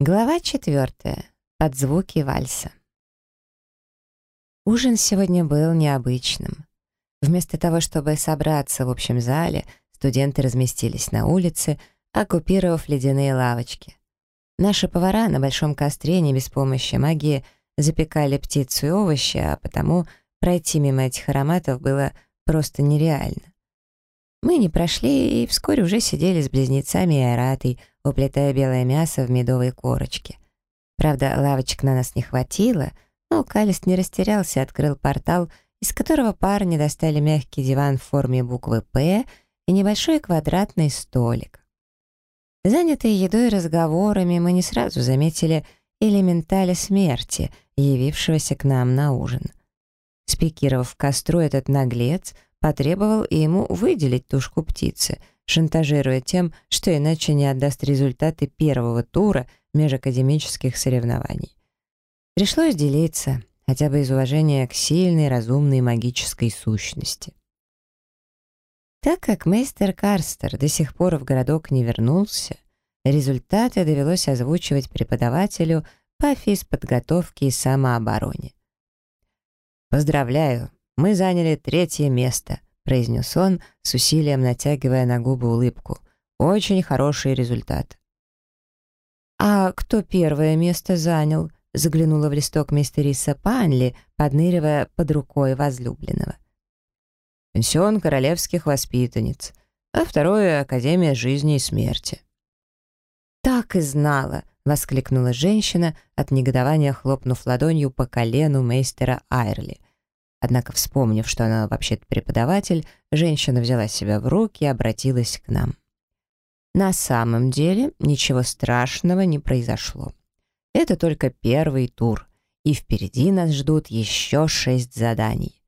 Глава четвертая. Под звуки вальса. Ужин сегодня был необычным. Вместо того, чтобы собраться в общем зале, студенты разместились на улице, оккупировав ледяные лавочки. Наши повара на большом костре не без помощи магии запекали птицу и овощи, а потому пройти мимо этих ароматов было просто нереально. Мы не прошли и вскоре уже сидели с близнецами и айратой, уплетая белое мясо в медовой корочке. Правда, лавочек на нас не хватило, но Калист не растерялся открыл портал, из которого парни достали мягкий диван в форме буквы «П» и небольшой квадратный столик. Занятые едой и разговорами, мы не сразу заметили элементаля смерти, явившегося к нам на ужин. Спикировав в костру, этот наглец потребовал и ему выделить тушку птицы — шантажируя тем, что иначе не отдаст результаты первого тура межакадемических соревнований. Пришлось делиться, хотя бы из уважения к сильной, разумной магической сущности. Так как мейстер Карстер до сих пор в городок не вернулся, результаты довелось озвучивать преподавателю по физподготовке и самообороне. «Поздравляю, мы заняли третье место», произнес он, с усилием натягивая на губы улыбку. «Очень хороший результат». «А кто первое место занял?» заглянула в листок мистериса Панли, подныривая под рукой возлюбленного. «Пенсион королевских воспитанниц, а второе — Академия жизни и смерти». «Так и знала!» — воскликнула женщина, от негодования хлопнув ладонью по колену мейстера Айрли. Однако, вспомнив, что она вообще-то преподаватель, женщина взяла себя в руки и обратилась к нам. На самом деле ничего страшного не произошло. Это только первый тур, и впереди нас ждут еще шесть заданий.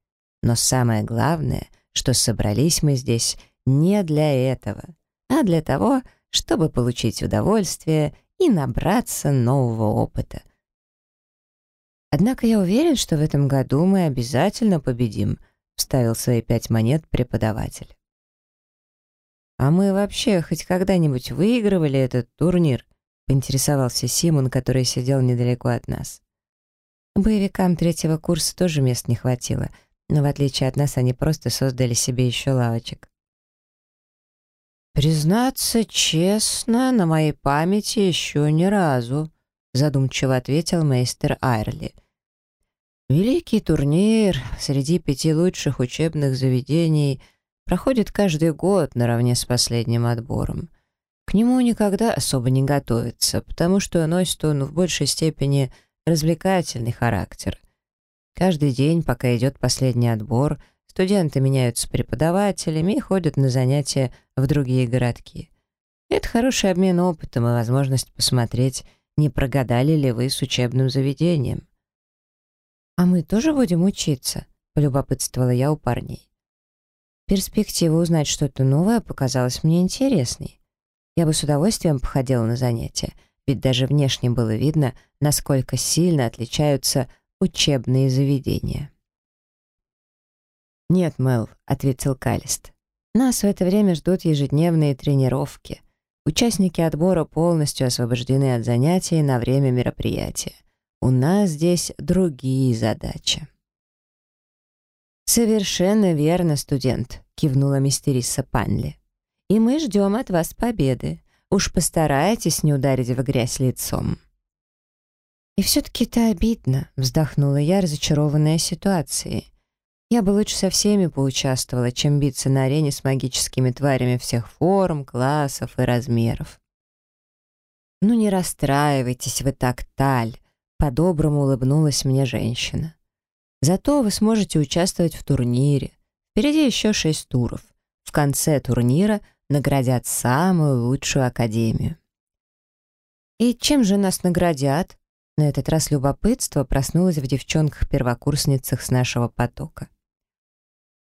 Но самое главное, что собрались мы здесь не для этого, а для того, чтобы получить удовольствие и набраться нового опыта. Однако я уверен, что в этом году мы обязательно победим, вставил свои пять монет преподаватель. А мы вообще хоть когда-нибудь выигрывали этот турнир? поинтересовался Симон, который сидел недалеко от нас. Боевикам третьего курса тоже мест не хватило, но в отличие от нас они просто создали себе еще лавочек. «Признаться честно, на моей памяти еще ни разу», задумчиво ответил мейстер Айрли. Великий турнир среди пяти лучших учебных заведений проходит каждый год наравне с последним отбором. К нему никогда особо не готовится, потому что носит он в большей степени развлекательный характер. Каждый день, пока идет последний отбор, студенты меняются преподавателями и ходят на занятия в другие городки. Это хороший обмен опытом и возможность посмотреть, не прогадали ли вы с учебным заведением. «А мы тоже будем учиться?» — полюбопытствовала я у парней. Перспектива узнать что-то новое показалась мне интересной. Я бы с удовольствием походила на занятия, ведь даже внешне было видно, насколько сильно отличаются учебные заведения. «Нет, Мэл», — ответил Калист. «Нас в это время ждут ежедневные тренировки. Участники отбора полностью освобождены от занятий на время мероприятия. У нас здесь другие задачи. «Совершенно верно, студент», — кивнула мистериса Панли. «И мы ждем от вас победы. Уж постарайтесь не ударить в грязь лицом». «И все-таки это обидно», — вздохнула я, разочарованная ситуацией. Я бы лучше со всеми поучаствовала, чем биться на арене с магическими тварями всех форм, классов и размеров. «Ну не расстраивайтесь вы так, Таль», — по-доброму улыбнулась мне женщина. «Зато вы сможете участвовать в турнире. Впереди еще шесть туров. В конце турнира наградят самую лучшую академию». «И чем же нас наградят?» На этот раз любопытство проснулось в девчонках-первокурсницах с нашего потока.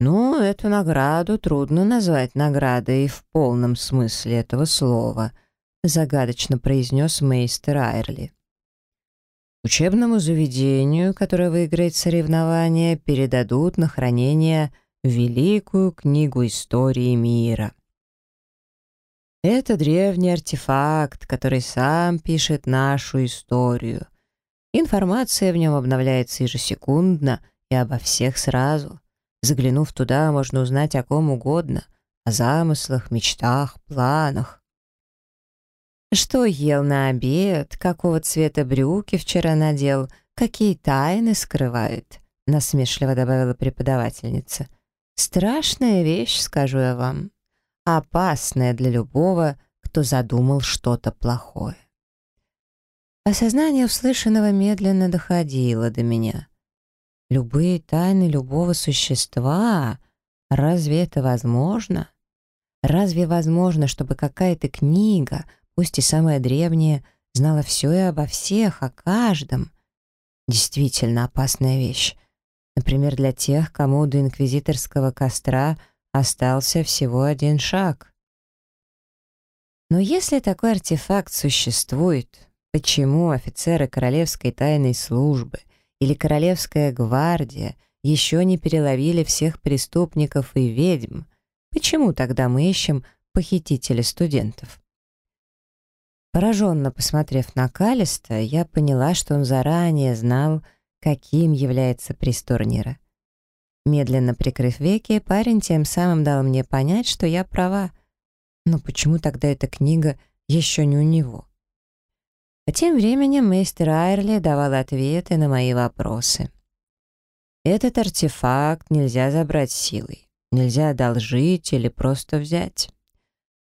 Ну, эту награду трудно назвать наградой в полном смысле этого слова, загадочно произнес мейстер Айрли. Учебному заведению, которое выиграет соревнование, передадут на хранение великую книгу истории мира. Это древний артефакт, который сам пишет нашу историю. Информация в нем обновляется ежесекундно и обо всех сразу. Заглянув туда, можно узнать о ком угодно, о замыслах, мечтах, планах. Что ел на обед, какого цвета брюки вчера надел, какие тайны скрывает, насмешливо добавила преподавательница. Страшная вещь, скажу я вам опасное для любого, кто задумал что-то плохое. Осознание услышанного медленно доходило до меня. Любые тайны любого существа, разве это возможно? Разве возможно, чтобы какая-то книга, пусть и самая древняя, знала все и обо всех, о каждом? Действительно опасная вещь. Например, для тех, кому до инквизиторского костра — Остался всего один шаг. Но если такой артефакт существует, почему офицеры Королевской тайной службы или Королевская гвардия еще не переловили всех преступников и ведьм? Почему тогда мы ищем похитителя студентов? Пораженно посмотрев на Калиста, я поняла, что он заранее знал, каким является приз турнира. Медленно прикрыв веки, парень тем самым дал мне понять, что я права. Но почему тогда эта книга еще не у него? А тем временем мейстер Айрли давал ответы на мои вопросы. Этот артефакт нельзя забрать силой, нельзя одолжить или просто взять.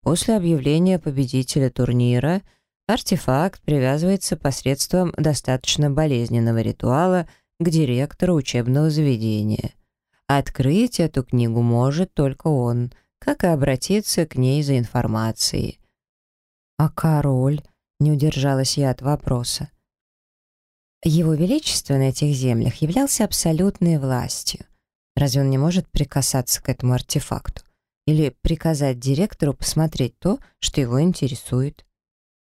После объявления победителя турнира артефакт привязывается посредством достаточно болезненного ритуала к директору учебного заведения. Открыть эту книгу может только он, как и обратиться к ней за информацией. «А король?» — не удержалась я от вопроса. Его Величество на этих землях являлся абсолютной властью. Разве он не может прикасаться к этому артефакту? Или приказать директору посмотреть то, что его интересует?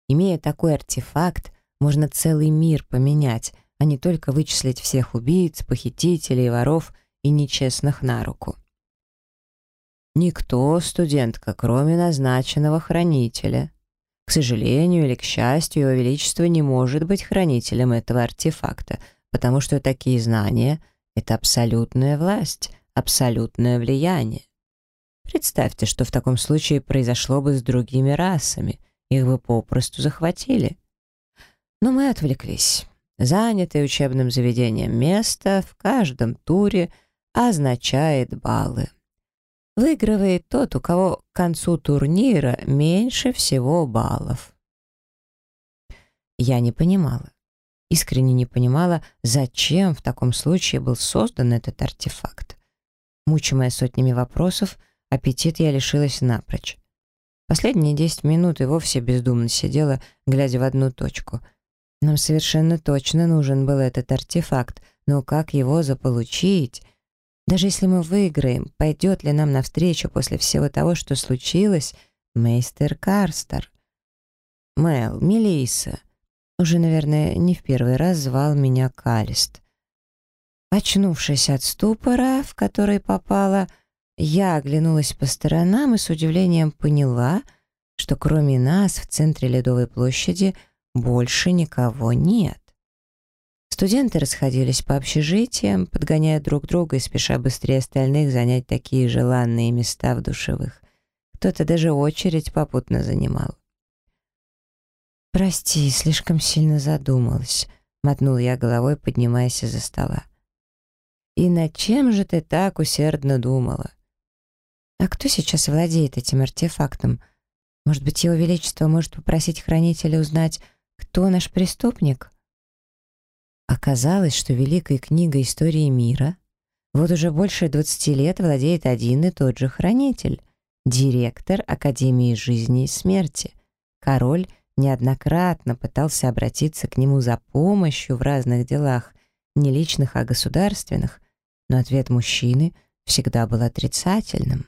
Имея такой артефакт, можно целый мир поменять, а не только вычислить всех убийц, похитителей, воров — и нечестных на руку. Никто, студентка, кроме назначенного хранителя. К сожалению или к счастью, Его Величество не может быть хранителем этого артефакта, потому что такие знания — это абсолютная власть, абсолютное влияние. Представьте, что в таком случае произошло бы с другими расами, их бы попросту захватили. Но мы отвлеклись. Занятое учебным заведением место в каждом туре — означает баллы. Выигрывает тот, у кого к концу турнира меньше всего баллов. Я не понимала, искренне не понимала, зачем в таком случае был создан этот артефакт. Мучимая сотнями вопросов, аппетит я лишилась напрочь. Последние десять минут и вовсе бездумно сидела, глядя в одну точку. Нам совершенно точно нужен был этот артефакт, но как его заполучить — даже если мы выиграем, пойдет ли нам навстречу после всего того, что случилось, мейстер Карстер? Мэл, Мелисса. Уже, наверное, не в первый раз звал меня Калист. Очнувшись от ступора, в который попала, я оглянулась по сторонам и с удивлением поняла, что кроме нас в центре Ледовой площади больше никого нет. Студенты расходились по общежитиям, подгоняя друг друга и спеша быстрее остальных занять такие желанные места в душевых. Кто-то даже очередь попутно занимал. «Прости, слишком сильно задумалась», — мотнул я головой, поднимаясь из-за стола. «И над чем же ты так усердно думала?» «А кто сейчас владеет этим артефактом? Может быть, его величество может попросить хранителя узнать, кто наш преступник?» Оказалось, что великой книгой истории мира вот уже больше 20 лет владеет один и тот же хранитель, директор Академии жизни и смерти. Король неоднократно пытался обратиться к нему за помощью в разных делах, не личных, а государственных, но ответ мужчины всегда был отрицательным.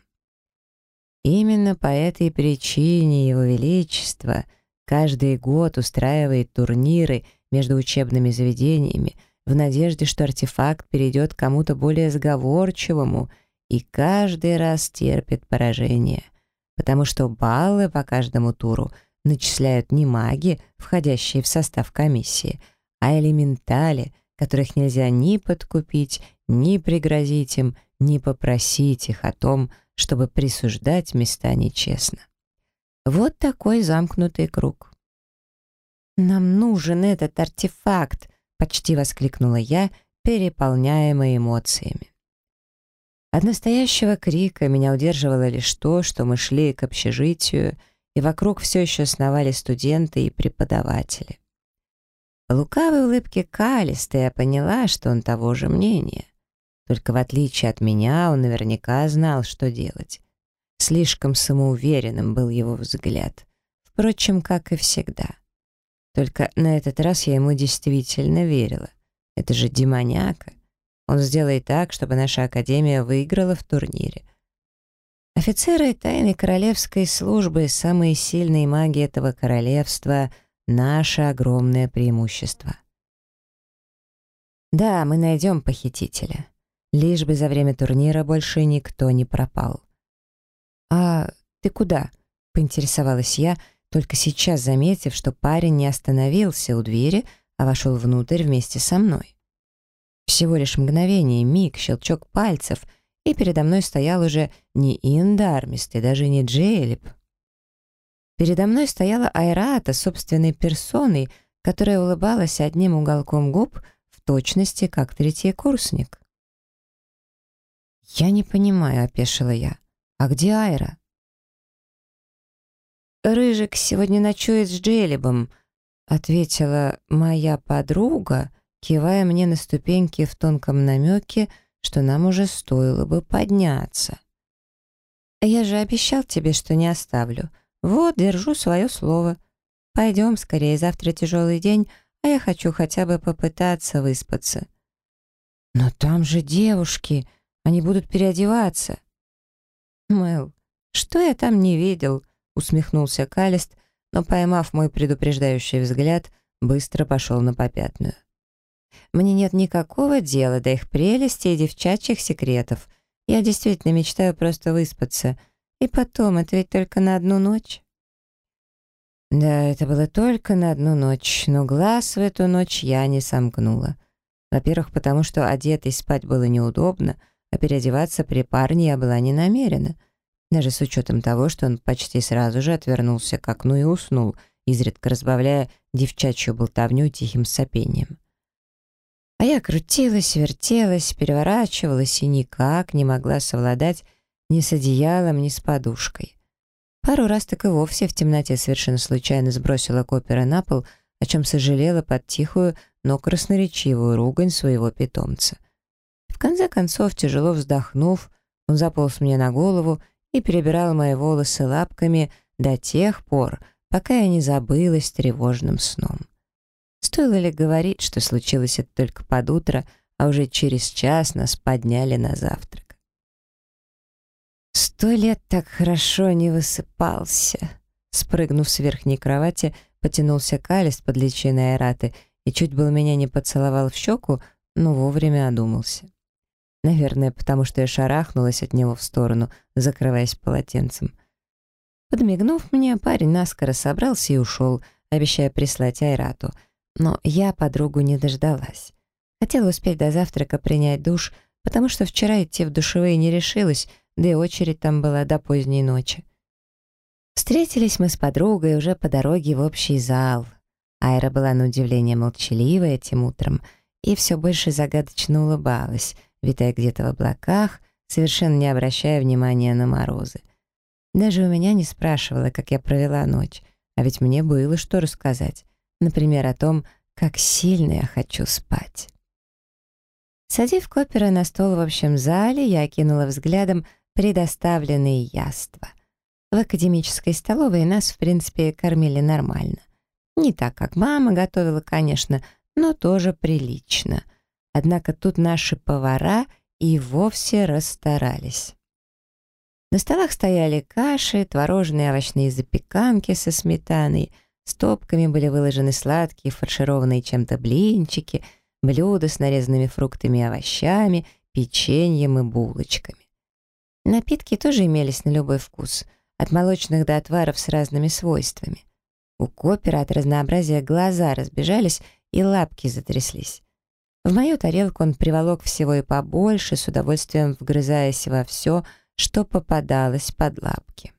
Именно по этой причине Его Величество каждый год устраивает турниры — между учебными заведениями в надежде, что артефакт перейдет кому-то более сговорчивому и каждый раз терпит поражение, потому что баллы по каждому туру начисляют не маги, входящие в состав комиссии, а элементали, которых нельзя ни подкупить, ни пригрозить им, ни попросить их о том, чтобы присуждать места нечестно. Вот такой замкнутый круг. «Нам нужен этот артефакт!» — почти воскликнула я, переполняемая эмоциями. От настоящего крика меня удерживало лишь то, что мы шли к общежитию, и вокруг все еще сновали студенты и преподаватели. По лукавой улыбке Калиста я поняла, что он того же мнения. Только в отличие от меня он наверняка знал, что делать. Слишком самоуверенным был его взгляд. Впрочем, как и всегда. Только на этот раз я ему действительно верила. Это же демоняка. Он сделает так, чтобы наша Академия выиграла в турнире. Офицеры тайной королевской службы, самые сильные маги этого королевства — наше огромное преимущество. Да, мы найдем похитителя. Лишь бы за время турнира больше никто не пропал. «А ты куда?» — поинтересовалась я, только сейчас заметив, что парень не остановился у двери, а вошел внутрь вместе со мной. Всего лишь мгновение, миг, щелчок пальцев, и передо мной стоял уже не Индармист и даже не Джейлип. Передо мной стояла Айрата собственной персоной, которая улыбалась одним уголком губ в точности, как третий курсник. «Я не понимаю», — опешила я. «А где Айра?» «Рыжик сегодня ночует с Джелебом», — ответила моя подруга, кивая мне на ступеньки в тонком намеке, что нам уже стоило бы подняться. «Я же обещал тебе, что не оставлю. Вот, держу свое слово. Пойдем скорее, завтра тяжелый день, а я хочу хотя бы попытаться выспаться». «Но там же девушки, они будут переодеваться». «Мэл, что я там не видел?» — усмехнулся Калист, но, поймав мой предупреждающий взгляд, быстро пошел на попятную. Мне нет никакого дела до их прелести и девчачьих секретов. Я действительно мечтаю просто выспаться. И потом, это ведь только на одну ночь. Да, это было только на одну ночь, но глаз в эту ночь я не сомкнула. Во-первых, потому что одетой спать было неудобно, а переодеваться при парне я была не намерена. Даже с учетом того, что он почти сразу же отвернулся к окну и уснул, изредка разбавляя девчачью болтовню тихим сопением. А я крутилась, вертелась, переворачивалась и никак не могла совладать ни с одеялом, ни с подушкой. Пару раз так и вовсе в темноте совершенно случайно сбросила Копера на пол, о чем сожалела под тихую, но красноречивую ругань своего питомца. В конце концов, тяжело вздохнув, он заполз мне на голову и перебирал мои волосы лапками до тех пор, пока я не забылась тревожным сном. Стоило ли говорить, что случилось это только под утро, а уже через час нас подняли на завтрак? Сто лет так хорошо не высыпался. Спрыгнув с верхней кровати, потянулся калист под личиной Айраты и чуть было меня не поцеловал в щеку, но вовремя одумался. Наверное, потому что я шарахнулась от него в сторону, закрываясь полотенцем. Подмигнув мне, парень наскоро собрался и ушел, обещая прислать Айрату — но я подругу не дождалась. Хотела успеть до завтрака принять душ, потому что вчера идти в душевые не решилась, да и очередь там была до поздней ночи. Встретились мы с подругой уже по дороге в общий зал. Айра была на удивление молчаливой этим утром и все больше загадочно улыбалась, витая где-то в облаках, совершенно не обращая внимания на морозы. Даже у меня не спрашивала, как я провела ночь, а ведь мне было что рассказать. Например, о том, как сильно я хочу спать. Садив Копера на стол в общем зале, я окинула взглядом предоставленные яства. В академической столовой нас, в принципе, кормили нормально. Не так, как мама готовила, конечно, но тоже прилично. Однако тут наши повара и вовсе расстарались. На столах стояли каши, творожные овощные запеканки со сметаной — Стопками были выложены сладкие, фаршированные чем-то блинчики, блюда с нарезанными фруктами и овощами, печеньем и булочками. Напитки тоже имелись на любой вкус, от молочных до отваров с разными свойствами. У Копера от разнообразия глаза разбежались и лапки затряслись. В мою тарелку он приволок всего и побольше, с удовольствием вгрызаясь во все, что попадалось под лапки.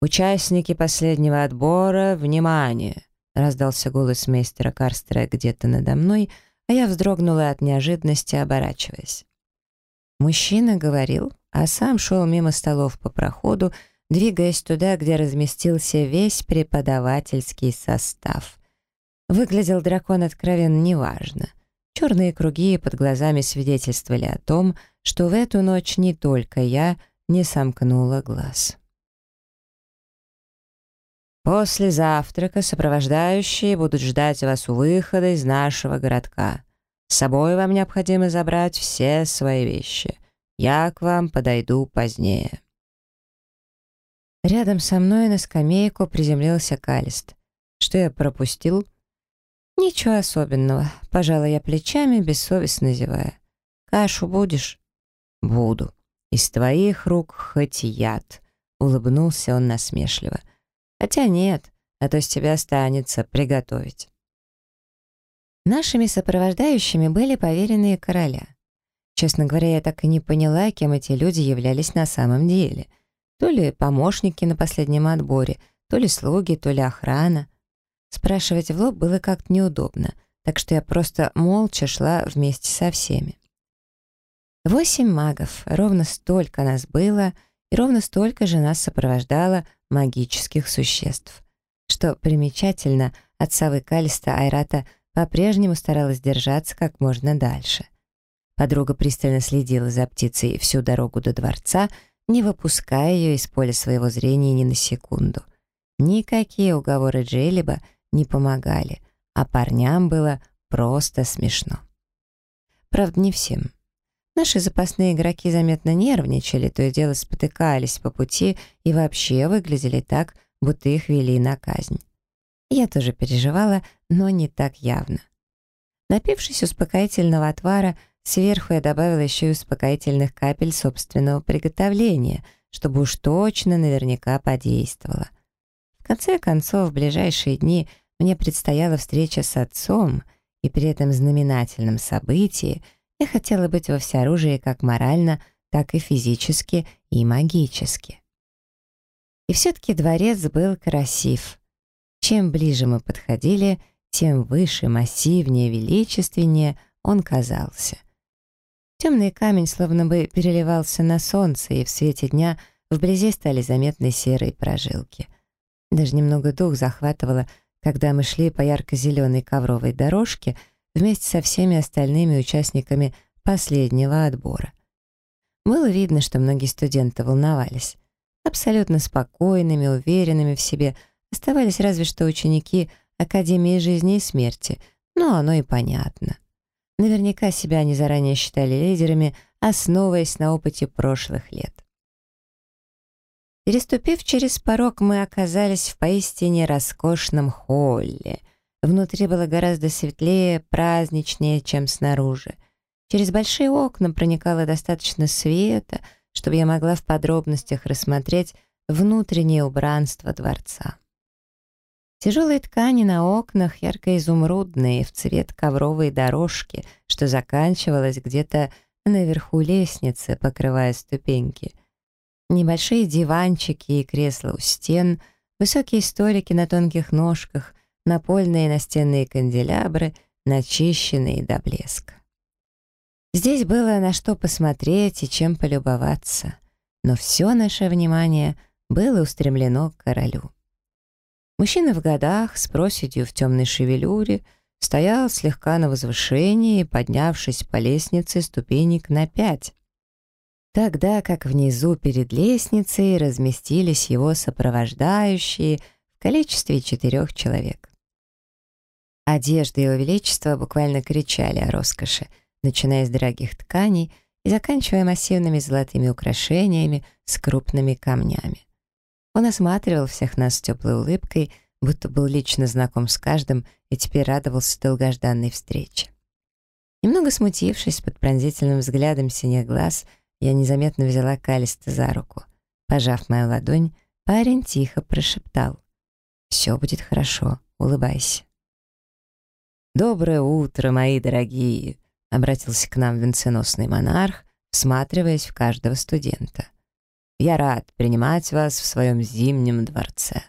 «Участники последнего отбора, внимание!» — раздался голос мейстера Карстера где-то надо мной, а я вздрогнула от неожиданности, оборачиваясь. Мужчина говорил, а сам шел мимо столов по проходу, двигаясь туда, где разместился весь преподавательский состав. Выглядел дракон откровенно неважно. Черные круги под глазами свидетельствовали о том, что в эту ночь не только я не сомкнула глаз. После завтрака сопровождающие будут ждать вас у выхода из нашего городка. С собой вам необходимо забрать все свои вещи. Я к вам подойду позднее». Рядом со мной на скамейку приземлился Калист. Что я пропустил? Ничего особенного. Пожала я плечами, бессовестно зевая. Кашу будешь? Буду. Из твоих рук хоть яд. Улыбнулся он насмешливо. Хотя нет, а то с тебя останется приготовить. Нашими сопровождающими были поверенные короля. Честно говоря, я так и не поняла, кем эти люди являлись на самом деле. То ли помощники на последнем отборе, то ли слуги, то ли охрана. Спрашивать в лоб было как-то неудобно, так что я просто молча шла вместе со всеми. Восемь магов, ровно столько нас было, и ровно столько же нас сопровождало магических существ. Что примечательно, от совы Калиста Айрата по-прежнему старалась держаться как можно дальше. Подруга пристально следила за птицей всю дорогу до дворца, не выпуская ее из поля своего зрения ни на секунду. Никакие уговоры Джейлиба не помогали, а парням было просто смешно. Правда, не всем. Наши запасные игроки заметно нервничали, то и дело спотыкались по пути и вообще выглядели так, будто их вели на казнь. Я тоже переживала, но не так явно. Напившись успокоительного отвара, сверху я добавила еще и успокоительных капель собственного приготовления, чтобы уж точно наверняка подействовало. В конце концов, в ближайшие дни мне предстояла встреча с отцом, и при этом знаменательном событии — я хотела быть во всеоружии как морально, так и физически и магически. И все-таки дворец был красив. Чем ближе мы подходили, тем выше, массивнее, величественнее он казался. Темный камень словно бы переливался на солнце, и в свете дня вблизи стали заметны серые прожилки. Даже немного дух захватывало, когда мы шли по ярко-зеленой ковровой дорожке — вместе со всеми остальными участниками последнего отбора. Было видно, что многие студенты волновались. Абсолютно спокойными, уверенными в себе оставались разве что ученики Академии жизни и смерти, но оно и понятно. Наверняка себя они заранее считали лидерами, основываясь на опыте прошлых лет. Переступив через порог, мы оказались в поистине роскошном холле — Внутри было гораздо светлее, праздничнее, чем снаружи. Через большие окна проникало достаточно света, чтобы я могла в подробностях рассмотреть внутреннее убранство дворца. Тяжелые ткани на окнах, ярко-изумрудные, в цвет ковровой дорожки, что заканчивалось где-то наверху лестницы, покрывая ступеньки. Небольшие диванчики и кресла у стен, высокие столики на тонких ножках — напольные настенные канделябры, начищенные до блеска. Здесь было на что посмотреть и чем полюбоваться, но все наше внимание было устремлено к королю. Мужчина в годах, с проседью в темной шевелюре, стоял слегка на возвышении, поднявшись по лестнице ступенек на пять, тогда как внизу перед лестницей разместились его сопровождающие в количестве четырех человек. Одежды Его Величества буквально кричали о роскоши, начиная с дорогих тканей и заканчивая массивными золотыми украшениями с крупными камнями. Он осматривал всех нас с теплой улыбкой, будто был лично знаком с каждым и теперь радовался долгожданной встрече. Немного смутившись под пронзительным взглядом синих глаз, я незаметно взяла Калиста за руку. Пожав мою ладонь, парень тихо прошептал. «Все будет хорошо, улыбайся». «Доброе утро, мои дорогие!» — обратился к нам венценосный монарх, всматриваясь в каждого студента. «Я рад принимать вас в своем зимнем дворце.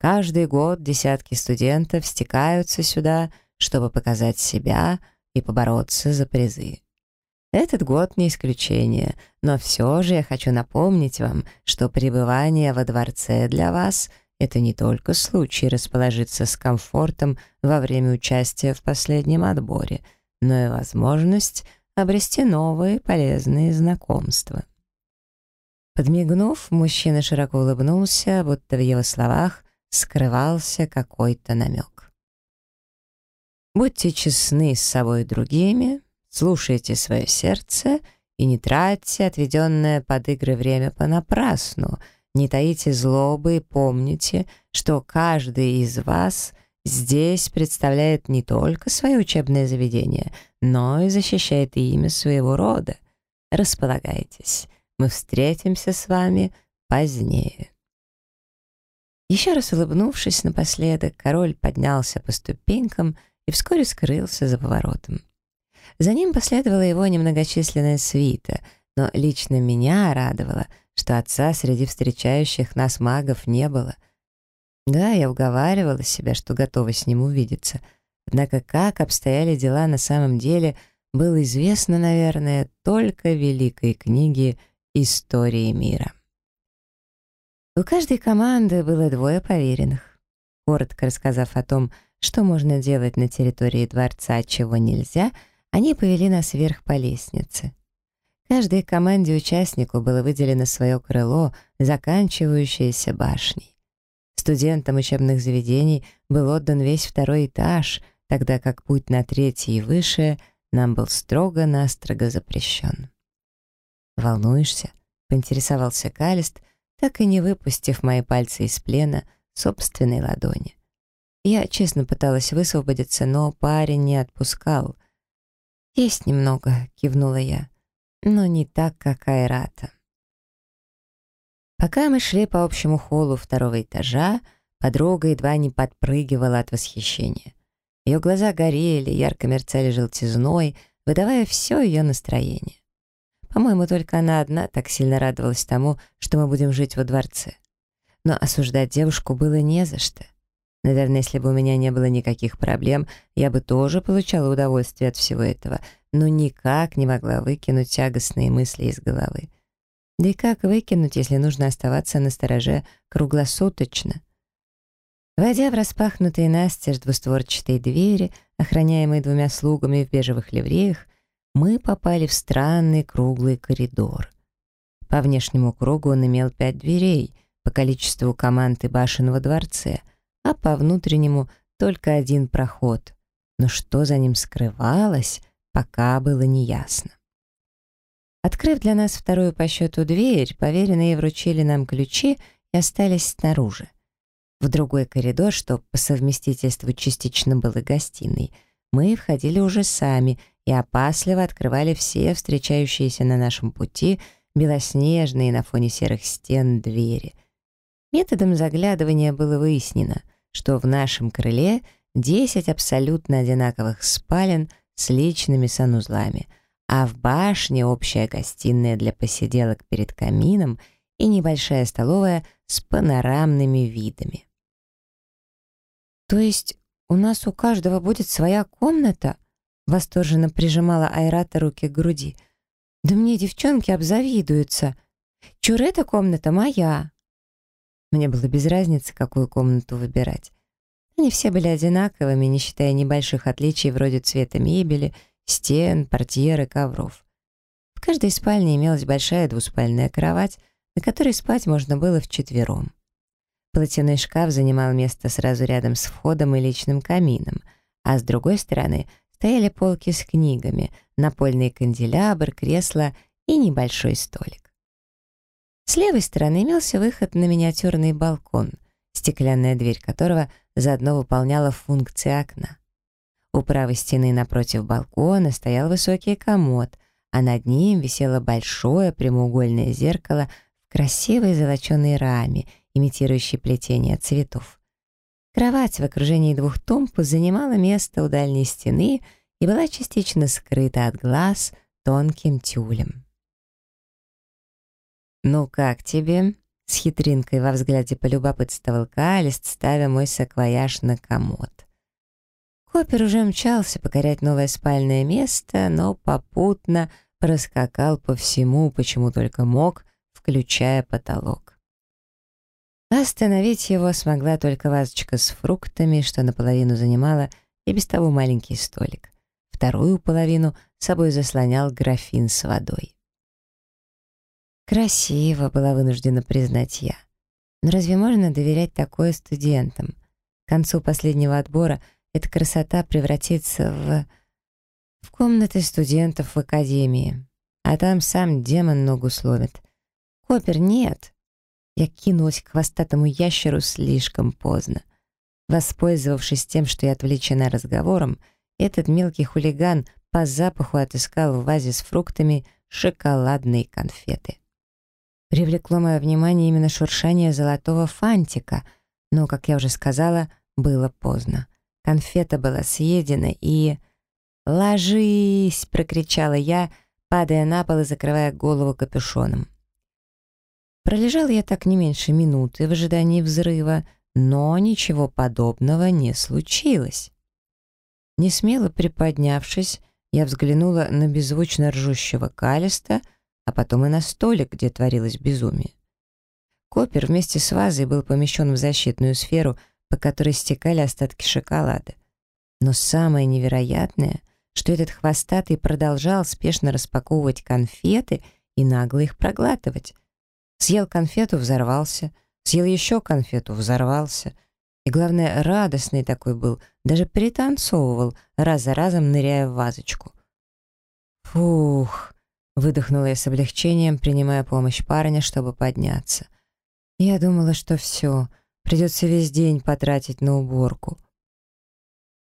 Каждый год десятки студентов стекаются сюда, чтобы показать себя и побороться за призы. Этот год не исключение, но все же я хочу напомнить вам, что пребывание во дворце для вас — это не только случай расположиться с комфортом во время участия в последнем отборе, но и возможность обрести новые полезные знакомства. Подмигнув, мужчина широко улыбнулся, будто в его словах скрывался какой-то намек. Будьте честны с собой и другими, слушайте свое сердце и не тратьте отведенное под игры время понапрасну, не таите злобы и помните, что каждый из вас здесь представляет не только свое учебное заведение, но и защищает имя своего рода. Располагайтесь, мы встретимся с вами позднее. Еще раз улыбнувшись напоследок, король поднялся по ступенькам и вскоре скрылся за поворотом. За ним последовала его немногочисленная свита, но лично меня радовало, что отца среди встречающих нас магов не было. Да, я уговаривала себя, что готова с ним увидеться, однако как обстояли дела на самом деле, было известно, наверное, только великой книге «Истории мира». У каждой команды было двое поверенных. Коротко рассказав о том, что можно делать на территории дворца, а чего нельзя — они повели нас вверх по лестнице. Каждой команде участнику было выделено свое крыло, заканчивающееся башней. Студентам учебных заведений был отдан весь второй этаж, тогда как путь на третий и выше нам был строго-настрого запрещен. «Волнуешься?» — поинтересовался Калист, так и не выпустив мои пальцы из плена собственной ладони. Я честно пыталась высвободиться, но парень не отпускал. «Есть немного», — кивнула я, — «но не так, как Айрата». Пока мы шли по общему холлу второго этажа, подруга едва не подпрыгивала от восхищения. Ее глаза горели, ярко мерцали желтизной, выдавая все ее настроение. По-моему, только она одна так сильно радовалась тому, что мы будем жить во дворце. Но осуждать девушку было не за что. Наверное, если бы у меня не было никаких проблем, я бы тоже получала удовольствие от всего этого, но никак не могла выкинуть тягостные мысли из головы. Да и как выкинуть, если нужно оставаться на стороже круглосуточно? Войдя в распахнутые настежь двустворчатые двери, охраняемые двумя слугами в бежевых ливреях, мы попали в странный круглый коридор. По внешнему кругу он имел пять дверей, по количеству команд и башен во дворце — а по внутреннему только один проход. Но что за ним скрывалось, пока было неясно. Открыв для нас вторую по счету дверь, поверенные вручили нам ключи и остались снаружи. В другой коридор, что по совместительству частично был и гостиной, мы входили уже сами и опасливо открывали все встречающиеся на нашем пути белоснежные на фоне серых стен двери. Методом заглядывания было выяснено — что в нашем крыле 10 абсолютно одинаковых спален с личными санузлами, а в башне общая гостиная для посиделок перед камином и небольшая столовая с панорамными видами. «То есть у нас у каждого будет своя комната?» Восторженно прижимала Айрата руки к груди. «Да мне девчонки обзавидуются. Чур эта комната моя!» Мне было без разницы, какую комнату выбирать. Они все были одинаковыми, не считая небольших отличий вроде цвета мебели, стен, портьеры, ковров. В каждой спальне имелась большая двуспальная кровать, на которой спать можно было вчетвером. Платяной шкаф занимал место сразу рядом с входом и личным камином, а с другой стороны стояли полки с книгами, напольный канделябр, кресло и небольшой столик. С левой стороны имелся выход на миниатюрный балкон, стеклянная дверь которого заодно выполняла функции окна. У правой стены напротив балкона стоял высокий комод, а над ним висело большое прямоугольное зеркало в красивой золоченой раме, имитирующей плетение цветов. Кровать в окружении двух тумб занимала место у дальней стены и была частично скрыта от глаз тонким тюлем. «Ну как тебе?» — с хитринкой во взгляде полюбопытствовал Калист, ставя мой саквояж на комод. Копер уже мчался покорять новое спальное место, но попутно проскакал по всему, почему только мог, включая потолок. Остановить его смогла только вазочка с фруктами, что наполовину занимала и без того маленький столик. Вторую половину собой заслонял графин с водой. Красиво, была вынуждена признать я. Но разве можно доверять такое студентам? К концу последнего отбора эта красота превратится в... в комнаты студентов в академии. А там сам демон ногу сломит. Копер, нет. Я кинулась к хвостатому ящеру слишком поздно. Воспользовавшись тем, что я отвлечена разговором, этот мелкий хулиган по запаху отыскал в вазе с фруктами шоколадные конфеты. Привлекло мое внимание именно шуршание золотого фантика, но, как я уже сказала, было поздно. Конфета была съедена и... «Ложись!» — прокричала я, падая на пол и закрывая голову капюшоном. Пролежал я так не меньше минуты в ожидании взрыва, но ничего подобного не случилось. Несмело приподнявшись, я взглянула на беззвучно ржущего Калиста, а потом и на столик, где творилось безумие. Копер вместе с вазой был помещен в защитную сферу, по которой стекали остатки шоколада. Но самое невероятное, что этот хвостатый продолжал спешно распаковывать конфеты и нагло их проглатывать. Съел конфету, взорвался, съел еще конфету, взорвался. И главное, радостный такой был, даже пританцовывал, раз за разом ныряя в вазочку. «Фух!» — выдохнула я с облегчением, принимая помощь парня, чтобы подняться. Я думала, что все, придется весь день потратить на уборку.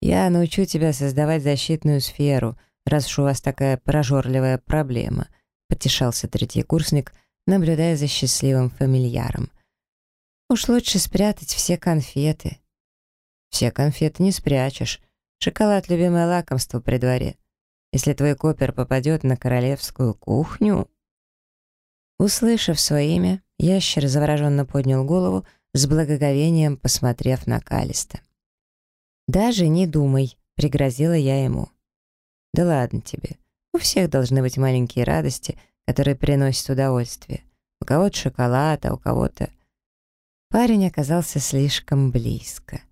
Я научу тебя создавать защитную сферу, раз уж у вас такая прожорливая проблема, потешался третий курсник, наблюдая за счастливым фамильяром. Уж лучше спрятать все конфеты. Все конфеты не спрячешь. Шоколад — любимое лакомство при дворе. Если твой копер попадет на королевскую кухню... Услышав свое имя, ящер завороженно поднял голову, с благоговением посмотрев на Калиста. «Даже не думай», — пригрозила я ему. «Да ладно тебе. У всех должны быть маленькие радости, которые приносят удовольствие. У кого-то шоколад, а у кого-то...» Парень оказался слишком близко.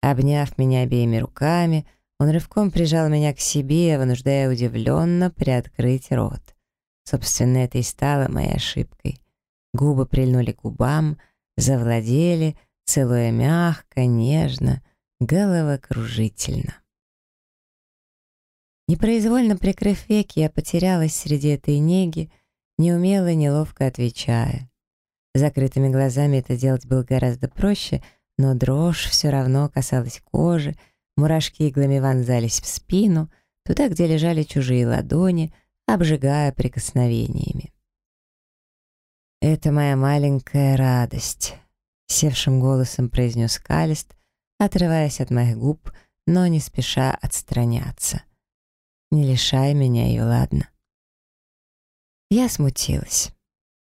Обняв меня обеими руками, он рывком прижал меня к себе, вынуждая удивленно приоткрыть рот. Собственно, это и стало моей ошибкой. Губы прильнули к губам, завладели, целуя мягко, нежно, головокружительно. Непроизвольно прикрыв веки, я потерялась среди этой неги, неумело неловко отвечая. Закрытыми глазами это делать было гораздо проще, но дрожь все равно касалась кожи, мурашки иглами вонзались в спину, туда, где лежали чужие ладони, обжигая прикосновениями. «Это моя маленькая радость», — севшим голосом произнес Калист, отрываясь от моих губ, но не спеша отстраняться. «Не лишай меня ее, ладно?» Я смутилась.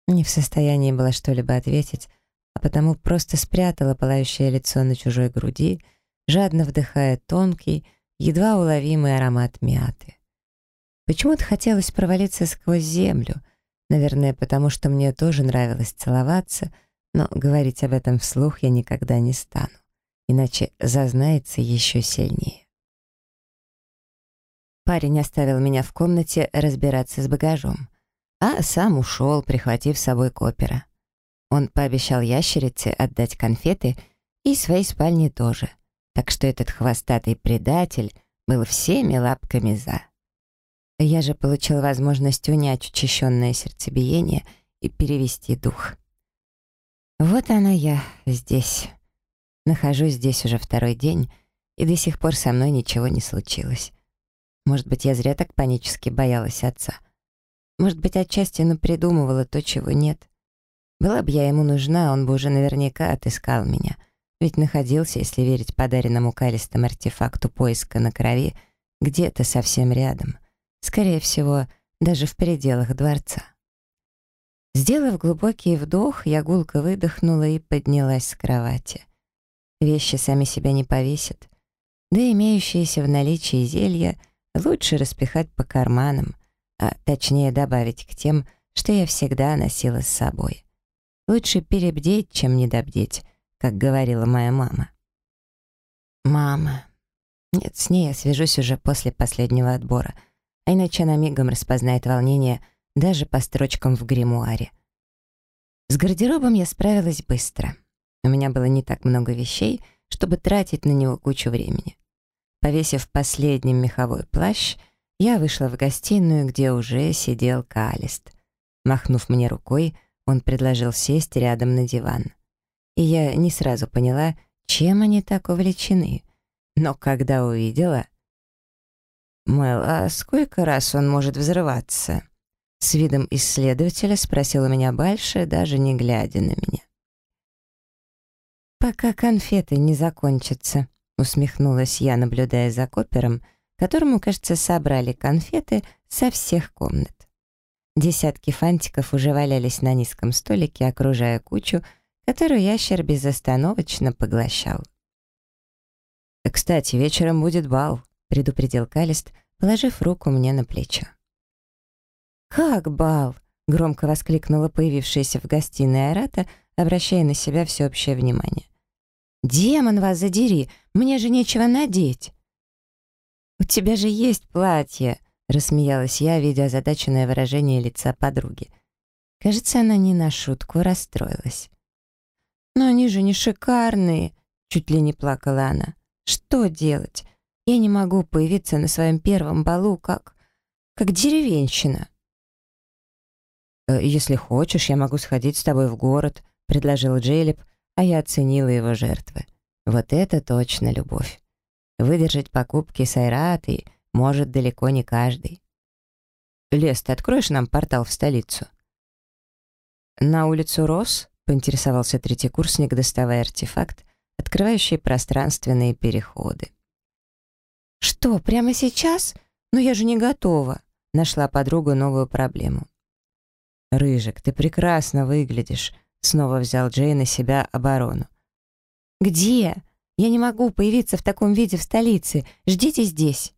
Не в состоянии была что-либо ответить, а потому просто спрятала пылающее лицо на чужой груди, жадно вдыхая тонкий, едва уловимый аромат мяты. Почему-то хотелось провалиться сквозь землю, наверное, потому что мне тоже нравилось целоваться, но говорить об этом вслух я никогда не стану, иначе зазнается еще сильнее. Парень оставил меня в комнате разбираться с багажом а сам ушел, прихватив с собой копера. Он пообещал ящерице отдать конфеты и своей спальне тоже, так что этот хвостатый предатель был всеми лапками за. Я же получил возможность унять учащенное сердцебиение и перевести дух. Вот она я, здесь. Нахожусь здесь уже второй день, и до сих пор со мной ничего не случилось. Может быть, я зря так панически боялась отца. Может быть, отчасти напридумывала то, чего нет. Была бы я ему нужна, он бы уже наверняка отыскал меня. Ведь находился, если верить подаренному Калистом артефакту поиска на крови, где-то совсем рядом. Скорее всего, даже в пределах дворца. Сделав глубокий вдох, я гулко выдохнула и поднялась с кровати. Вещи сами себя не повесят. Да имеющиеся в наличии зелья лучше распихать по карманам, а точнее добавить к тем, что я всегда носила с собой. Лучше перебдеть, чем недобдеть, как говорила моя мама. Мама. Нет, с ней я свяжусь уже после последнего отбора, а иначе она мигом распознает волнение даже по строчкам в гримуаре. С гардеробом я справилась быстро. У меня было не так много вещей, чтобы тратить на него кучу времени. Повесив последний меховой плащ, я вышла в гостиную, где уже сидел Калист. Махнув мне рукой, он предложил сесть рядом на диван. И я не сразу поняла, чем они так увлечены. Но когда увидела... «Мэл, а сколько раз он может взрываться?» С видом исследователя спросил у меня Бальше, даже не глядя на меня. «Пока конфеты не закончатся», — усмехнулась я, наблюдая за Коппером, которому, кажется, собрали конфеты со всех комнат. Десятки фантиков уже валялись на низком столике, окружая кучу, которую ящер безостановочно поглощал. «Кстати, вечером будет бал», — предупредил Калист, положив руку мне на плечо. «Как бал?» — громко воскликнула появившаяся в гостиной Арата, обращая на себя всеобщее внимание. «Демон вас задери! Мне же нечего надеть!» «У тебя же есть платье!» Рассмеялась я, видя озадаченное выражение лица подруги. Кажется, она не на шутку расстроилась. «Но они же не шикарные!» Чуть ли не плакала она. «Что делать? Я не могу появиться на своем первом балу как... как деревенщина». «Э, «Если хочешь, я могу сходить с тобой в город», — предложил Джейлип, а я оценила его жертвы. Вот это точно любовь. Выдержать покупки с Айратой может далеко не каждый. «Лес, ты откроешь нам портал в столицу?» «На улицу Рос?» — поинтересовался третий курсник, доставая артефакт, открывающий пространственные переходы. «Что, прямо сейчас? Ну я же не готова!» — нашла подруга новую проблему. «Рыжик, ты прекрасно выглядишь», — снова взял Джей на себя оборону. «Где? Я не могу появиться в таком виде в столице. Ждите здесь».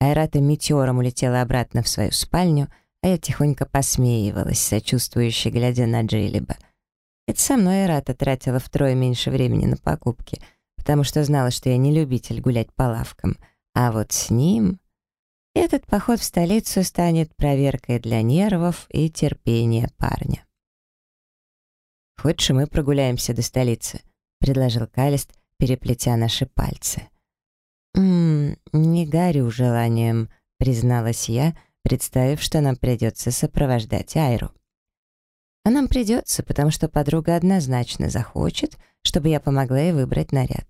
Айрата метеором улетела обратно в свою спальню, а я тихонько посмеивалась, сочувствующе глядя на Джилиба. Это со мной Айрата тратила втрое меньше времени на покупки, потому что знала, что я не любитель гулять по лавкам. А вот с ним... Этот поход в столицу станет проверкой для нервов и терпения парня. «Хочешь, мы прогуляемся до столицы?» — предложил Калист, переплетя наши пальцы. «Ммм, не горю желанием», — призналась я, представив, что нам придется сопровождать Айру. А нам придется, потому что подруга однозначно захочет, чтобы я помогла ей выбрать наряд.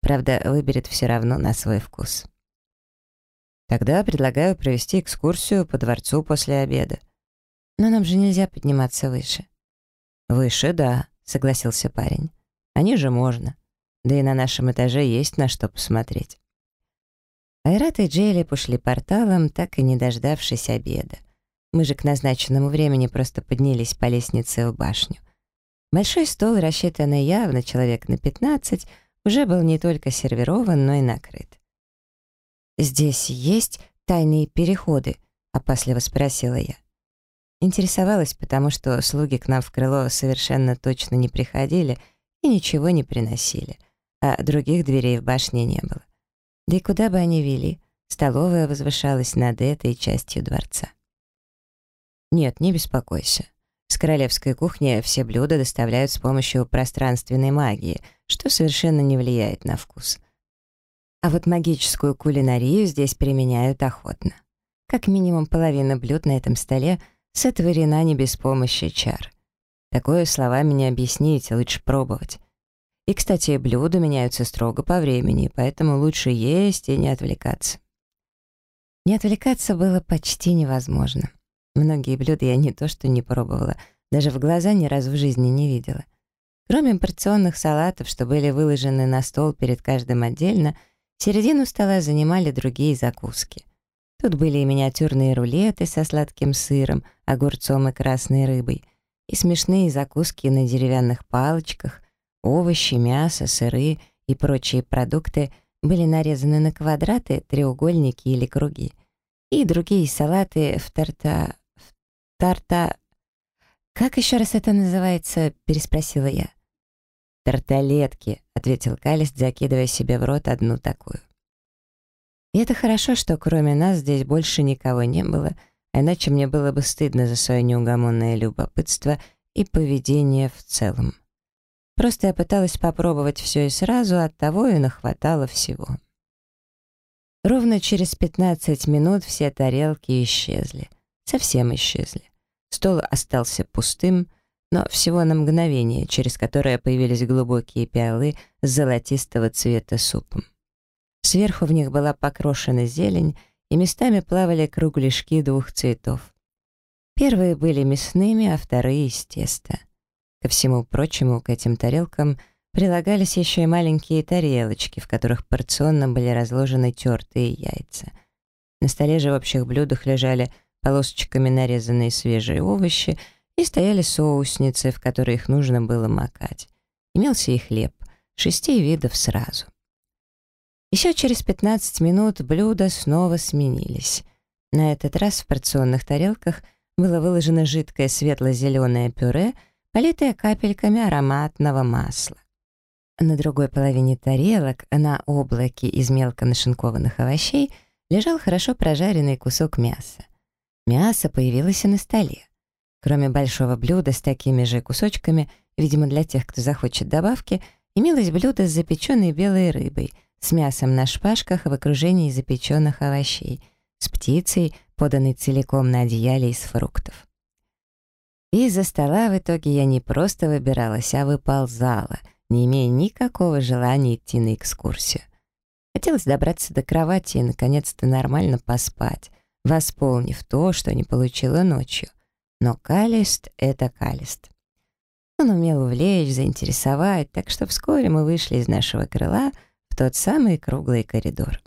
Правда, выберет все равно на свой вкус. Тогда предлагаю провести экскурсию по дворцу после обеда. Но нам же нельзя подниматься выше. Выше, да, согласился парень. А ниже можно. Да и на нашем этаже есть на что посмотреть. Айрат и Джейли пошли порталом, так и не дождавшись обеда. Мы же к назначенному времени просто поднялись по лестнице в башню. Большой стол, рассчитанный явно человек на 15, уже был не только сервирован, но и накрыт. «Здесь есть тайные переходы?» — опасливо спросила я. Интересовалась, потому что слуги к нам в крыло совершенно точно не приходили и ничего не приносили, а других дверей в башне не было. Да и куда бы они вели, столовая возвышалась над этой частью дворца. Нет, не беспокойся. С королевской кухни все блюда доставляют с помощью пространственной магии, что совершенно не влияет на вкус. А вот магическую кулинарию здесь применяют охотно. Как минимум половина блюд на этом столе сотворена не без помощи чар. Такое словами не объяснить, лучше пробовать. И, кстати, блюда меняются строго по времени, поэтому лучше есть и не отвлекаться. Не отвлекаться было почти невозможно. Многие блюда я не то что не пробовала, даже в глаза ни разу в жизни не видела. Кроме порционных салатов, что были выложены на стол перед каждым отдельно, середину стола занимали другие закуски. Тут были и миниатюрные рулеты со сладким сыром, огурцом и красной рыбой, и смешные закуски на деревянных палочках, овощи, мясо, сыры и прочие продукты были нарезаны на квадраты, треугольники или круги, и другие салаты в тарта... в тарта... «Как еще раз это называется?» — переспросила я. «Тарталетки», — ответил Калист, закидывая себе в рот одну такую. И это хорошо, что кроме нас здесь больше никого не было, иначе мне было бы стыдно за свое неугомонное любопытство и поведение в целом. Просто я пыталась попробовать все и сразу, от того и нахватало всего. Ровно через 15 минут все тарелки исчезли. Совсем исчезли. Стол остался пустым, но всего на мгновение, через которое появились глубокие пиалы с золотистого цвета супом. Сверху в них была покрошена зелень, и местами плавали кругляшки двух цветов. Первые были мясными, а вторые — из теста. Ко всему прочему, к этим тарелкам прилагались еще и маленькие тарелочки, в которых порционно были разложены тертые яйца. На столе же в общих блюдах лежали полосочками нарезанные свежие овощи и стояли соусницы, в которые их нужно было макать. Имелся и хлеб, шести видов сразу. Еще через 15 минут блюда снова сменились. На этот раз в порционных тарелках было выложено жидкое светло-зеленое пюре, политое капельками ароматного масла. На другой половине тарелок, на облаке из мелко нашинкованных овощей, лежал хорошо прожаренный кусок мяса. Мясо появилось и на столе. Кроме большого блюда с такими же кусочками, видимо, для тех, кто захочет добавки, имелось блюдо с запеченной белой рыбой — с мясом на шпажках в окружении запеченных овощей, с птицей, поданной целиком на одеяле из фруктов. Из-за стола в итоге я не просто выбиралась, а выползала, не имея никакого желания идти на экскурсию. Хотелось добраться до кровати и, наконец-то, нормально поспать, восполнив то, что не получила ночью. Но Калист — это Калист. Он умел увлечь, заинтересовать, так что вскоре мы вышли из нашего крыла — тот самый круглый коридор.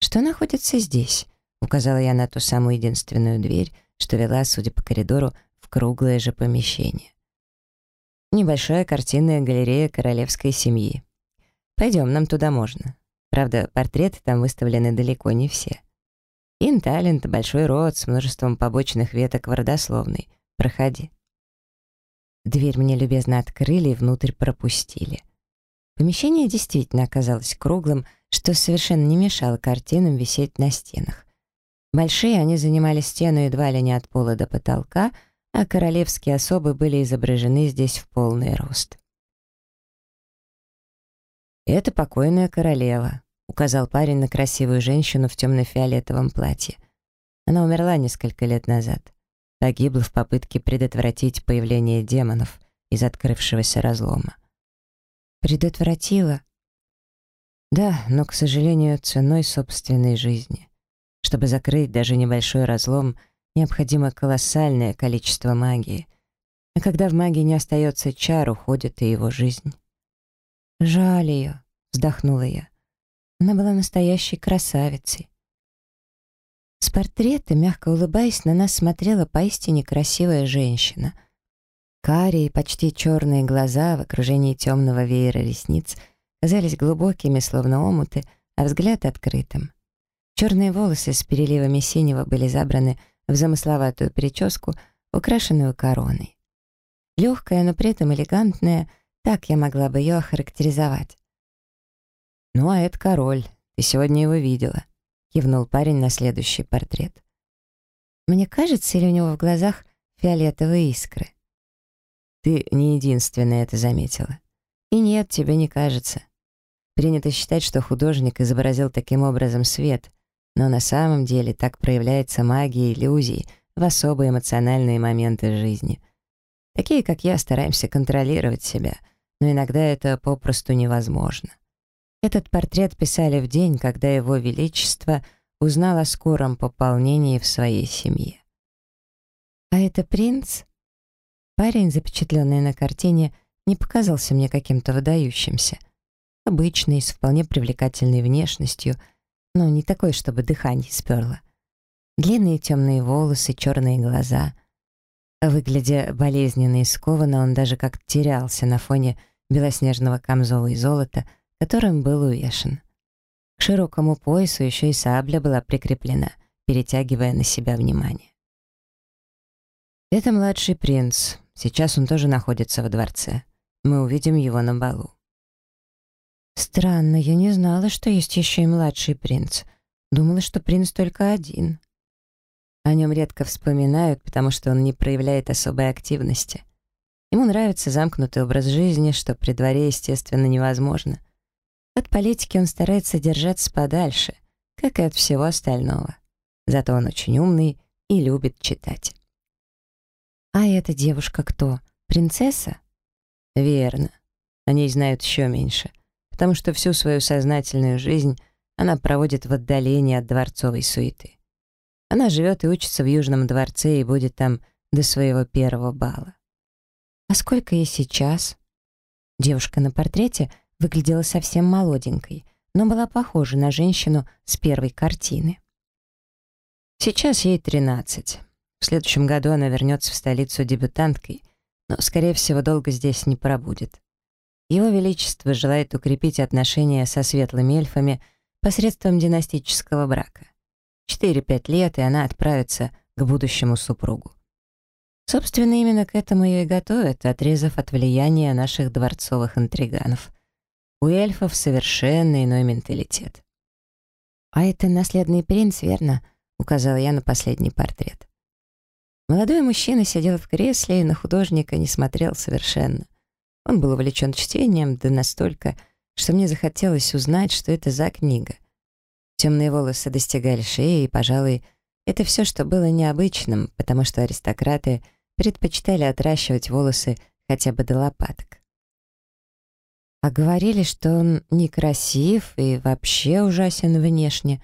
«Что находится здесь?» — указала я на ту самую единственную дверь, что вела, судя по коридору, в круглое же помещение. Небольшая картинная галерея королевской семьи. Пойдем, нам туда можно. Правда, портреты там выставлены далеко не все. Инталент, большой род с множеством побочных веток в родословной. Проходи. Дверь мне любезно открыли и внутрь пропустили. Помещение действительно оказалось круглым, что совершенно не мешало картинам висеть на стенах. Большие они занимали стену едва ли не от пола до потолка, а королевские особы были изображены здесь в полный рост. «Это покойная королева», — указал парень на красивую женщину в темно-фиолетовом платье. Она умерла несколько лет назад. Погибла в попытке предотвратить появление демонов из открывшегося разлома. Предотвратила? Да, но, к сожалению, ценой собственной жизни. Чтобы закрыть даже небольшой разлом, необходимо колоссальное количество магии. А когда в магии не остается чар, уходит и его жизнь. «Жаль ее», — вздохнула я. Она была настоящей красавицей. С портрета, мягко улыбаясь, на нас смотрела поистине красивая женщина — Карие, почти черные глаза в окружении темного веера ресниц казались глубокими, словно омуты, а взгляд открытым. Черные волосы с переливами синего были забраны в замысловатую прическу, украшенную короной. Легкая, но при этом элегантная, так я могла бы ее охарактеризовать. «Ну, а это король. Ты сегодня его видела», — кивнул парень на следующий портрет. «Мне кажется, или у него в глазах фиолетовые искры?» Ты не единственная это заметила. И нет, тебе не кажется. Принято считать, что художник изобразил таким образом свет, но на самом деле так проявляется магия иллюзий в особые эмоциональные моменты жизни. Такие, как я, стараемся контролировать себя, но иногда это попросту невозможно. Этот портрет писали в день, когда его величество узнал о скором пополнении в своей семье. «А это принц?» Парень, запечатленный на картине, не показался мне каким-то выдающимся. Обычный, с вполне привлекательной внешностью, но не такой, чтобы дыхание сперло. Длинные темные волосы, черные глаза. Выглядя болезненно и скованно, он даже как терялся на фоне белоснежного камзола и золота, которым был увешан. К широкому поясу еще и сабля была прикреплена, перетягивая на себя внимание. Это младший принц. Сейчас он тоже находится во дворце. Мы увидим его на балу. Странно, я не знала, что есть еще и младший принц. Думала, что принц только один. О нем редко вспоминают, потому что он не проявляет особой активности. Ему нравится замкнутый образ жизни, что при дворе, естественно, невозможно. От политики он старается держаться подальше, как и от всего остального. Зато он очень умный и любит читать. «А эта девушка кто? Принцесса?» «Верно. О ней знают еще меньше, потому что всю свою сознательную жизнь она проводит в отдалении от дворцовой суеты. Она живет и учится в Южном дворце и будет там до своего первого бала. А сколько ей сейчас? Девушка на портрете выглядела совсем молоденькой, но была похожа на женщину с первой картины. Сейчас ей 13. В следующем году она вернется в столицу дебютанткой, но, скорее всего, долго здесь не пробудет. Его Величество желает укрепить отношения со светлыми эльфами посредством династического брака. 4-5 лет, и она отправится к будущему супругу. Собственно, именно к этому ее и готовят, отрезав от влияния наших дворцовых интриганов. У эльфов совершенно иной менталитет. «А это наследный принц, верно?» — указала я на последний портрет. Молодой мужчина сидел в кресле и на художника не смотрел совершенно. Он был увлечен чтением, да настолько, что мне захотелось узнать, что это за книга. Темные волосы достигали шеи, и, пожалуй, это все, что было необычным, потому что аристократы предпочитали отращивать волосы хотя бы до лопаток. А говорили, что он некрасив и вообще ужасен внешне.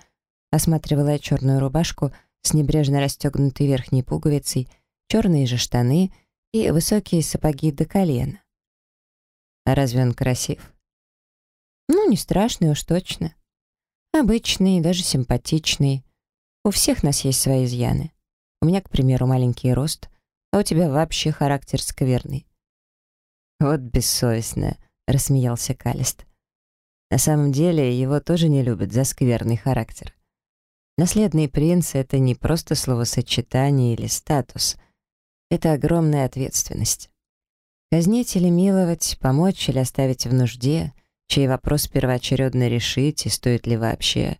Осматривала я черную рубашку — с небрежно расстегнутой верхней пуговицей, черные же штаны и высокие сапоги до колена. А разве он красив? Ну, не страшный уж точно. Обычный, даже симпатичный. У всех нас есть свои изъяны. У меня, к примеру, маленький рост, а у тебя вообще характер скверный. Вот бессовестно, рассмеялся Калист. На самом деле его тоже не любят за скверный характер. Наследный принц — это не просто словосочетание или статус. Это огромная ответственность. Казнить или миловать, помочь или оставить в нужде, чей вопрос первоочередно решить и стоит ли вообще.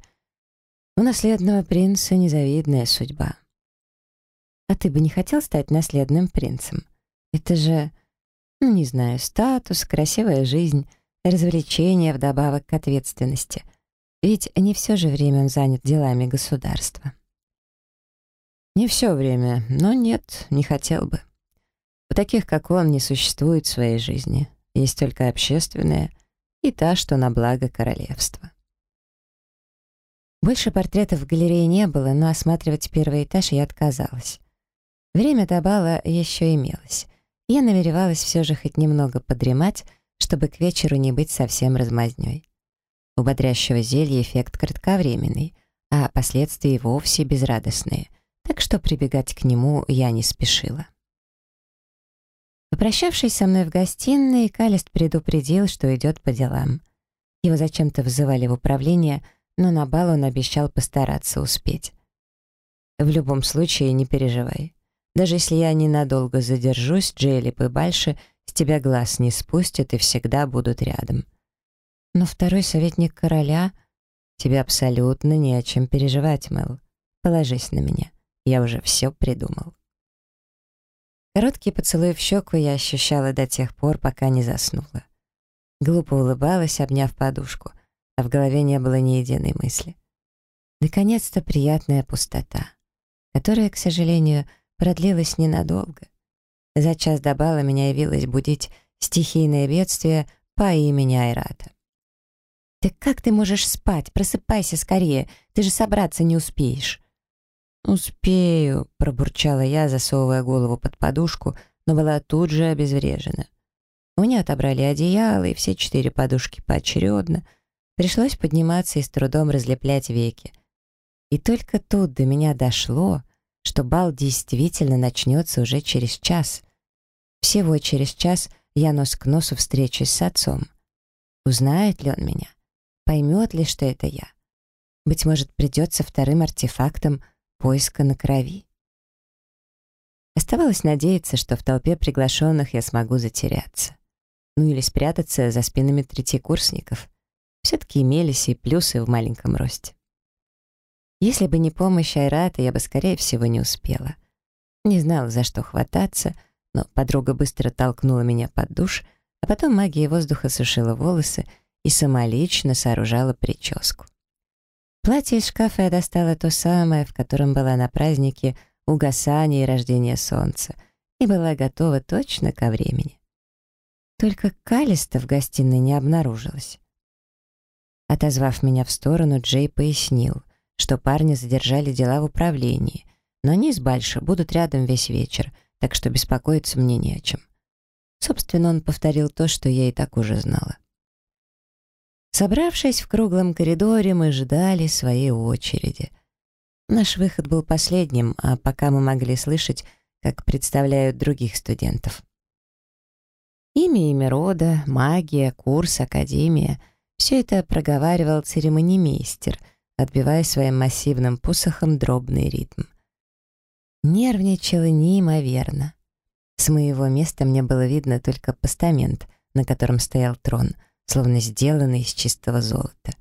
У наследного принца незавидная судьба. А ты бы не хотел стать наследным принцем? Это же, ну не знаю, статус, красивая жизнь, развлечения вдобавок к ответственности — ведь не все же время он занят делами государства. Не все время, но нет, не хотел бы. У таких, как он, не существует своей жизни. Есть только общественная и та, что на благо королевства. Больше портретов в галерее не было, но осматривать первый этаж я отказалась. Время до бала еще имелось. Я намеревалась все же хоть немного подремать, чтобы к вечеру не быть совсем размазнёй. У бодрящего зелья эффект кратковременный, а последствия вовсе безрадостные, так что прибегать к нему я не спешила. Попрощавшись со мной в гостиной, Калест предупредил, что идет по делам. Его зачем-то вызывали в управление, но на бал он обещал постараться успеть. В любом случае, не переживай. Даже если я ненадолго задержусь, Джейлип и Бальши с тебя глаз не спустят и всегда будут рядом. Но второй советник короля... Тебе абсолютно не о чем переживать, Мэл. Положись на меня. Я уже все придумал. Короткий поцелуй в щеку я ощущала до тех пор, пока не заснула. Глупо улыбалась, обняв подушку, а в голове не было ни единой мысли. Наконец-то приятная пустота, которая, к сожалению, продлилась ненадолго. За час до бала меня явилось будить стихийное бедствие по имени Айрата. «Да как ты можешь спать? Просыпайся скорее, ты же собраться не успеешь». «Успею», — пробурчала я, засовывая голову под подушку, но была тут же обезврежена. У меня отобрали одеяло и все четыре подушки поочередно. Пришлось подниматься и с трудом разлеплять веки. И только тут до меня дошло, что бал действительно начнется уже через час. Всего через час я нос к носу встречусь с отцом. Узнает ли он меня? Поймет ли, что это я? Быть может, придется вторым артефактом поиска на крови? Оставалось надеяться, что в толпе приглашенных я смогу затеряться. Ну или спрятаться за спинами третьекурсников. Все-таки имелись и плюсы в маленьком росте. Если бы не помощь Айрата, я бы, скорее всего, не успела. Не знала, за что хвататься, но подруга быстро толкнула меня под душ, а потом магия воздуха сушила волосы и самолично сооружала прическу. Платье из шкафа я достала то самое, в котором была на празднике угасания и рождения солнца, и была готова точно ко времени. Только Калиста в гостиной не обнаружилась. Отозвав меня в сторону, Джей пояснил, что парни задержали дела в управлении, но они с Бальша будут рядом весь вечер, так что беспокоиться мне не о чем. Собственно, он повторил то, что я и так уже знала. Собравшись в круглом коридоре, мы ждали своей очереди — Наш выход был последним, а пока мы могли слышать, как представляют других студентов. Имя, имя рода, магия, курс, академия — все это проговаривал церемонимейстер, отбивая своим массивным посохом дробный ритм. Нервничала неимоверно. С моего места мне было видно только постамент, на котором стоял трон, словно сделанный из чистого золота.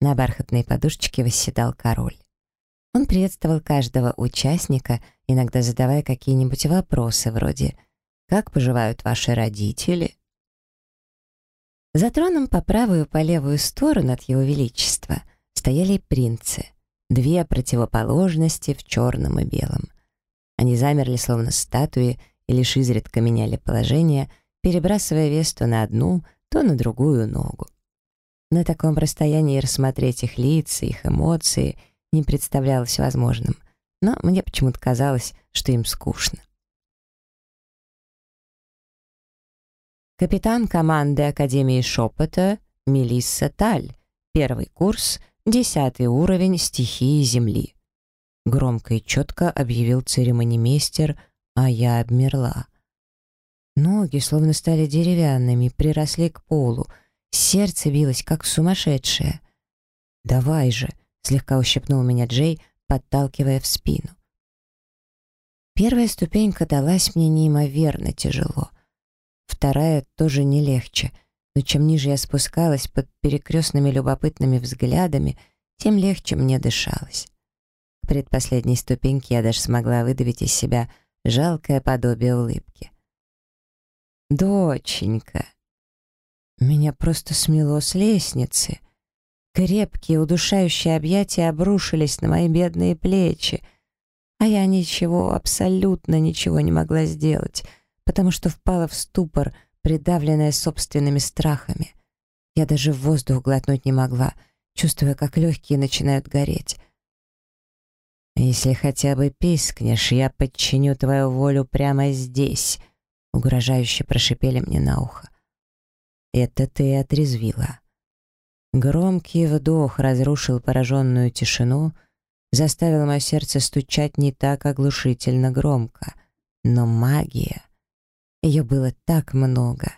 На бархатной подушечке восседал король. Он приветствовал каждого участника, иногда задавая какие-нибудь вопросы вроде «Как поживают ваши родители?». За троном по правую и по левую сторону от его величества стояли принцы, две противоположности в черном и белом. Они замерли, словно статуи, и лишь изредка меняли положение, перебрасывая вес то на одну, то на другую ногу. На таком расстоянии рассмотреть их лица, их эмоции — не представлялось возможным, но мне почему-то казалось, что им скучно. Капитан команды Академии Шепота Мелисса Таль, первый курс, десятый уровень стихии Земли. Громко и четко объявил церемонимейстер, а я обмерла. Ноги словно стали деревянными, приросли к полу, сердце билось, как сумасшедшее. «Давай же!» Слегка ущипнул меня Джей, подталкивая в спину. Первая ступенька далась мне неимоверно тяжело. Вторая тоже не легче, но чем ниже я спускалась под перекрестными любопытными взглядами, тем легче мне дышалось. К предпоследней ступеньке я даже смогла выдавить из себя жалкое подобие улыбки. «Доченька!» Меня просто смело с лестницы — Крепкие, удушающие объятия обрушились на мои бедные плечи, а я ничего, абсолютно ничего не могла сделать, потому что впала в ступор, придавленная собственными страхами. Я даже воздух глотнуть не могла, чувствуя, как легкие начинают гореть. «Если хотя бы пискнешь, я подчиню твою волю прямо здесь», — угрожающе прошипели мне на ухо. «Это ты отрезвила». Громкий вдох разрушил пораженную тишину, заставил мое сердце стучать не так оглушительно громко. Но магия... Ее было так много.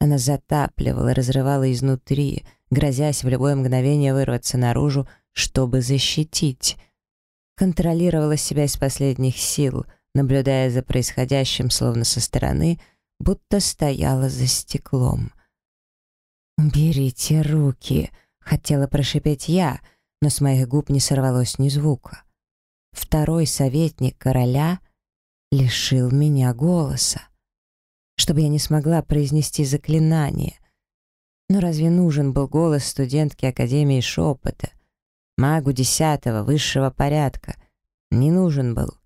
Она затапливала, разрывала изнутри, грозясь в любое мгновение вырваться наружу, чтобы защитить. Контролировала себя из последних сил, наблюдая за происходящим словно со стороны, будто стояла за стеклом — «Берите руки!» — хотела прошипеть я, но с моих губ не сорвалось ни звука. Второй советник короля лишил меня голоса, чтобы я не смогла произнести заклинание. Но разве нужен был голос студентки Академии Шепота? Магу десятого, высшего порядка. Не нужен был.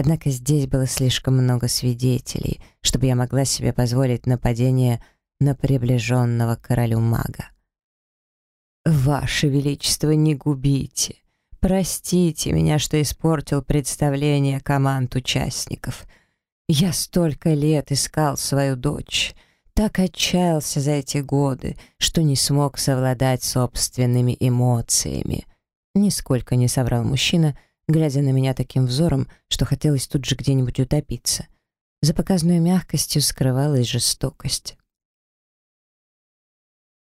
Однако здесь было слишком много свидетелей, чтобы я могла себе позволить нападение на приближенного королю мага. «Ваше Величество, не губите! Простите меня, что испортил представление команд участников. Я столько лет искал свою дочь, так отчаялся за эти годы, что не смог совладать собственными эмоциями. Нисколько не соврал мужчина, глядя на меня таким взором, что хотелось тут же где-нибудь утопиться. За показной мягкостью скрывалась жестокость.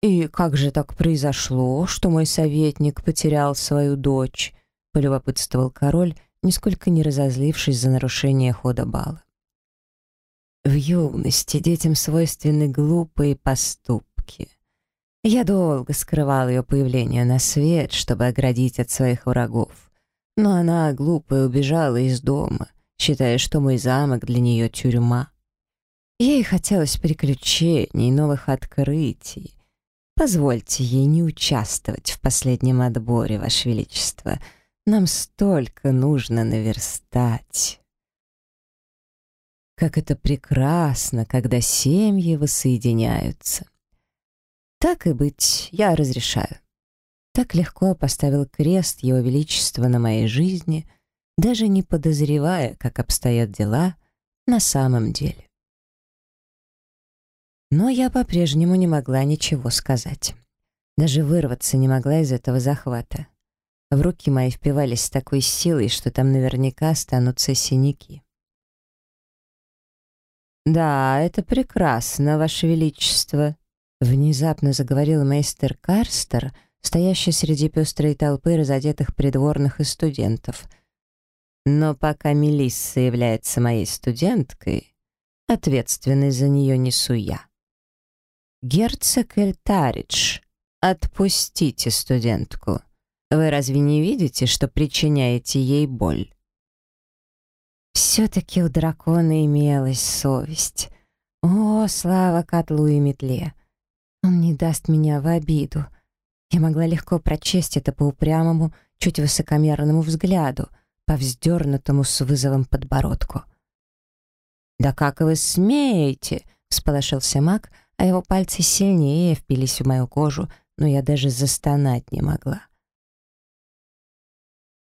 «И как же так произошло, что мой советник потерял свою дочь?» — полюбопытствовал король, нисколько не разозлившись за нарушение хода бала. В юности детям свойственны глупые поступки. Я долго скрывал ее появление на свет, чтобы оградить от своих врагов. Но она, глупая, убежала из дома, считая, что мой замок для нее тюрьма. Ей хотелось приключений, новых открытий. Позвольте ей не участвовать в последнем отборе, Ваше Величество. Нам столько нужно наверстать. Как это прекрасно, когда семьи воссоединяются. Так и быть, я разрешаю. Так легко поставил крест Его Величества на моей жизни, даже не подозревая, как обстоят дела на самом деле. Но я по-прежнему не могла ничего сказать. Даже вырваться не могла из этого захвата. В руки мои впивались с такой силой, что там наверняка останутся синяки. «Да, это прекрасно, Ваше Величество», — внезапно заговорил мейстер Карстер, стоящий среди пестрой толпы разодетых придворных и студентов. «Но пока Мелисса является моей студенткой, ответственность за нее несу я». «Герцог Эльтаридж, отпустите студентку. Вы разве не видите, что причиняете ей боль?» Все-таки у дракона имелась совесть. О, слава котлу и метле! Он не даст меня в обиду. Я могла легко прочесть это по упрямому, чуть высокомерному взгляду, по вздернутому с вызовом подбородку. «Да как вы смеете!» — всполошился маг, а его пальцы сильнее впились в мою кожу, но я даже застонать не могла.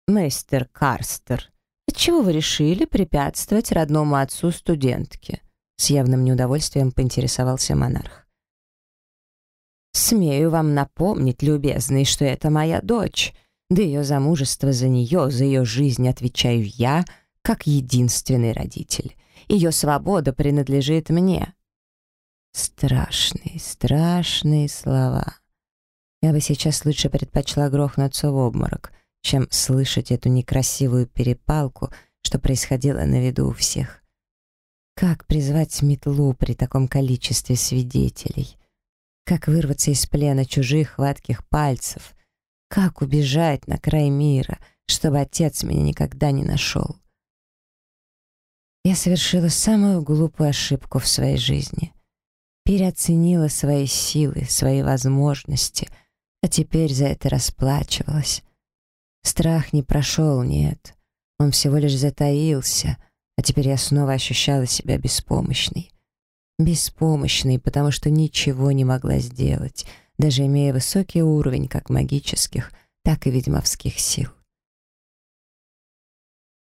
«Мистер Карстер, Отчего вы решили препятствовать родному отцу студентки?» С явным неудовольствием поинтересовался монарх. «Смею вам напомнить, любезный, что это моя дочь. Да ее замужество за нее, за ее жизнь отвечаю я, как единственный родитель. Ее свобода принадлежит мне». Страшные, страшные слова. Я бы сейчас лучше предпочла грохнуться в обморок — чем слышать эту некрасивую перепалку, что происходило на виду у всех. Как призвать метлу при таком количестве свидетелей? Как вырваться из плена чужих хватких пальцев? Как убежать на край мира, чтобы отец меня никогда не нашел? Я совершила самую глупую ошибку в своей жизни. Переоценила свои силы, свои возможности, а теперь за это расплачивалась. Страх не прошел, нет. Он всего лишь затаился, а теперь я снова ощущала себя беспомощной. Беспомощной, потому что ничего не могла сделать, даже имея высокий уровень как магических, так и ведьмовских сил.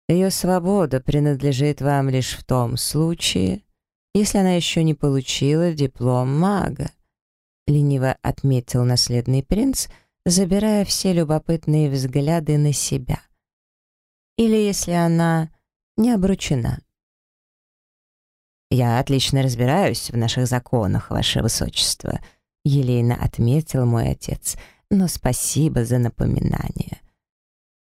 Ее свобода принадлежит вам лишь в том случае, если она еще не получила диплом мага, лениво отметил наследный принц — забирая все любопытные взгляды на себя. Или если она не обручена. «Я отлично разбираюсь в наших законах, ваше высочество», — елейно отметил мой отец, «но спасибо за напоминание».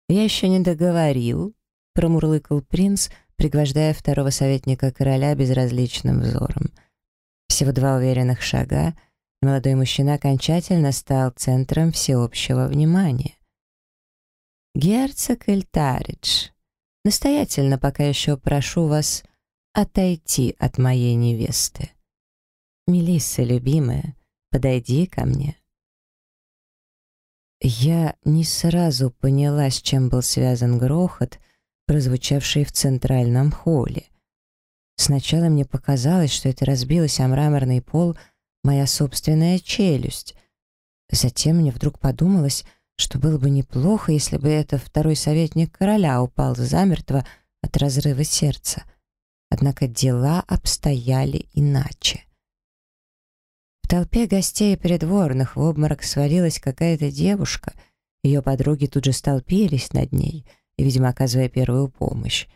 «Я еще не договорил», — промурлыкал принц, пригвождая второго советника короля безразличным взором. Всего два уверенных шага — молодой мужчина окончательно стал центром всеобщего внимания. «Герцог Эльтаридж, настоятельно пока еще прошу вас отойти от моей невесты. Мелисса, любимая, подойди ко мне». Я не сразу поняла, с чем был связан грохот, прозвучавший в центральном холле. Сначала мне показалось, что это разбилось о мраморный пол — моя собственная челюсть. Затем мне вдруг подумалось, что было бы неплохо, если бы это второй советник короля упал замертво от разрыва сердца. Однако дела обстояли иначе. В толпе гостей и придворных в обморок свалилась какая-то девушка. Ее подруги тут же столпились над ней, видимо, оказывая первую помощь.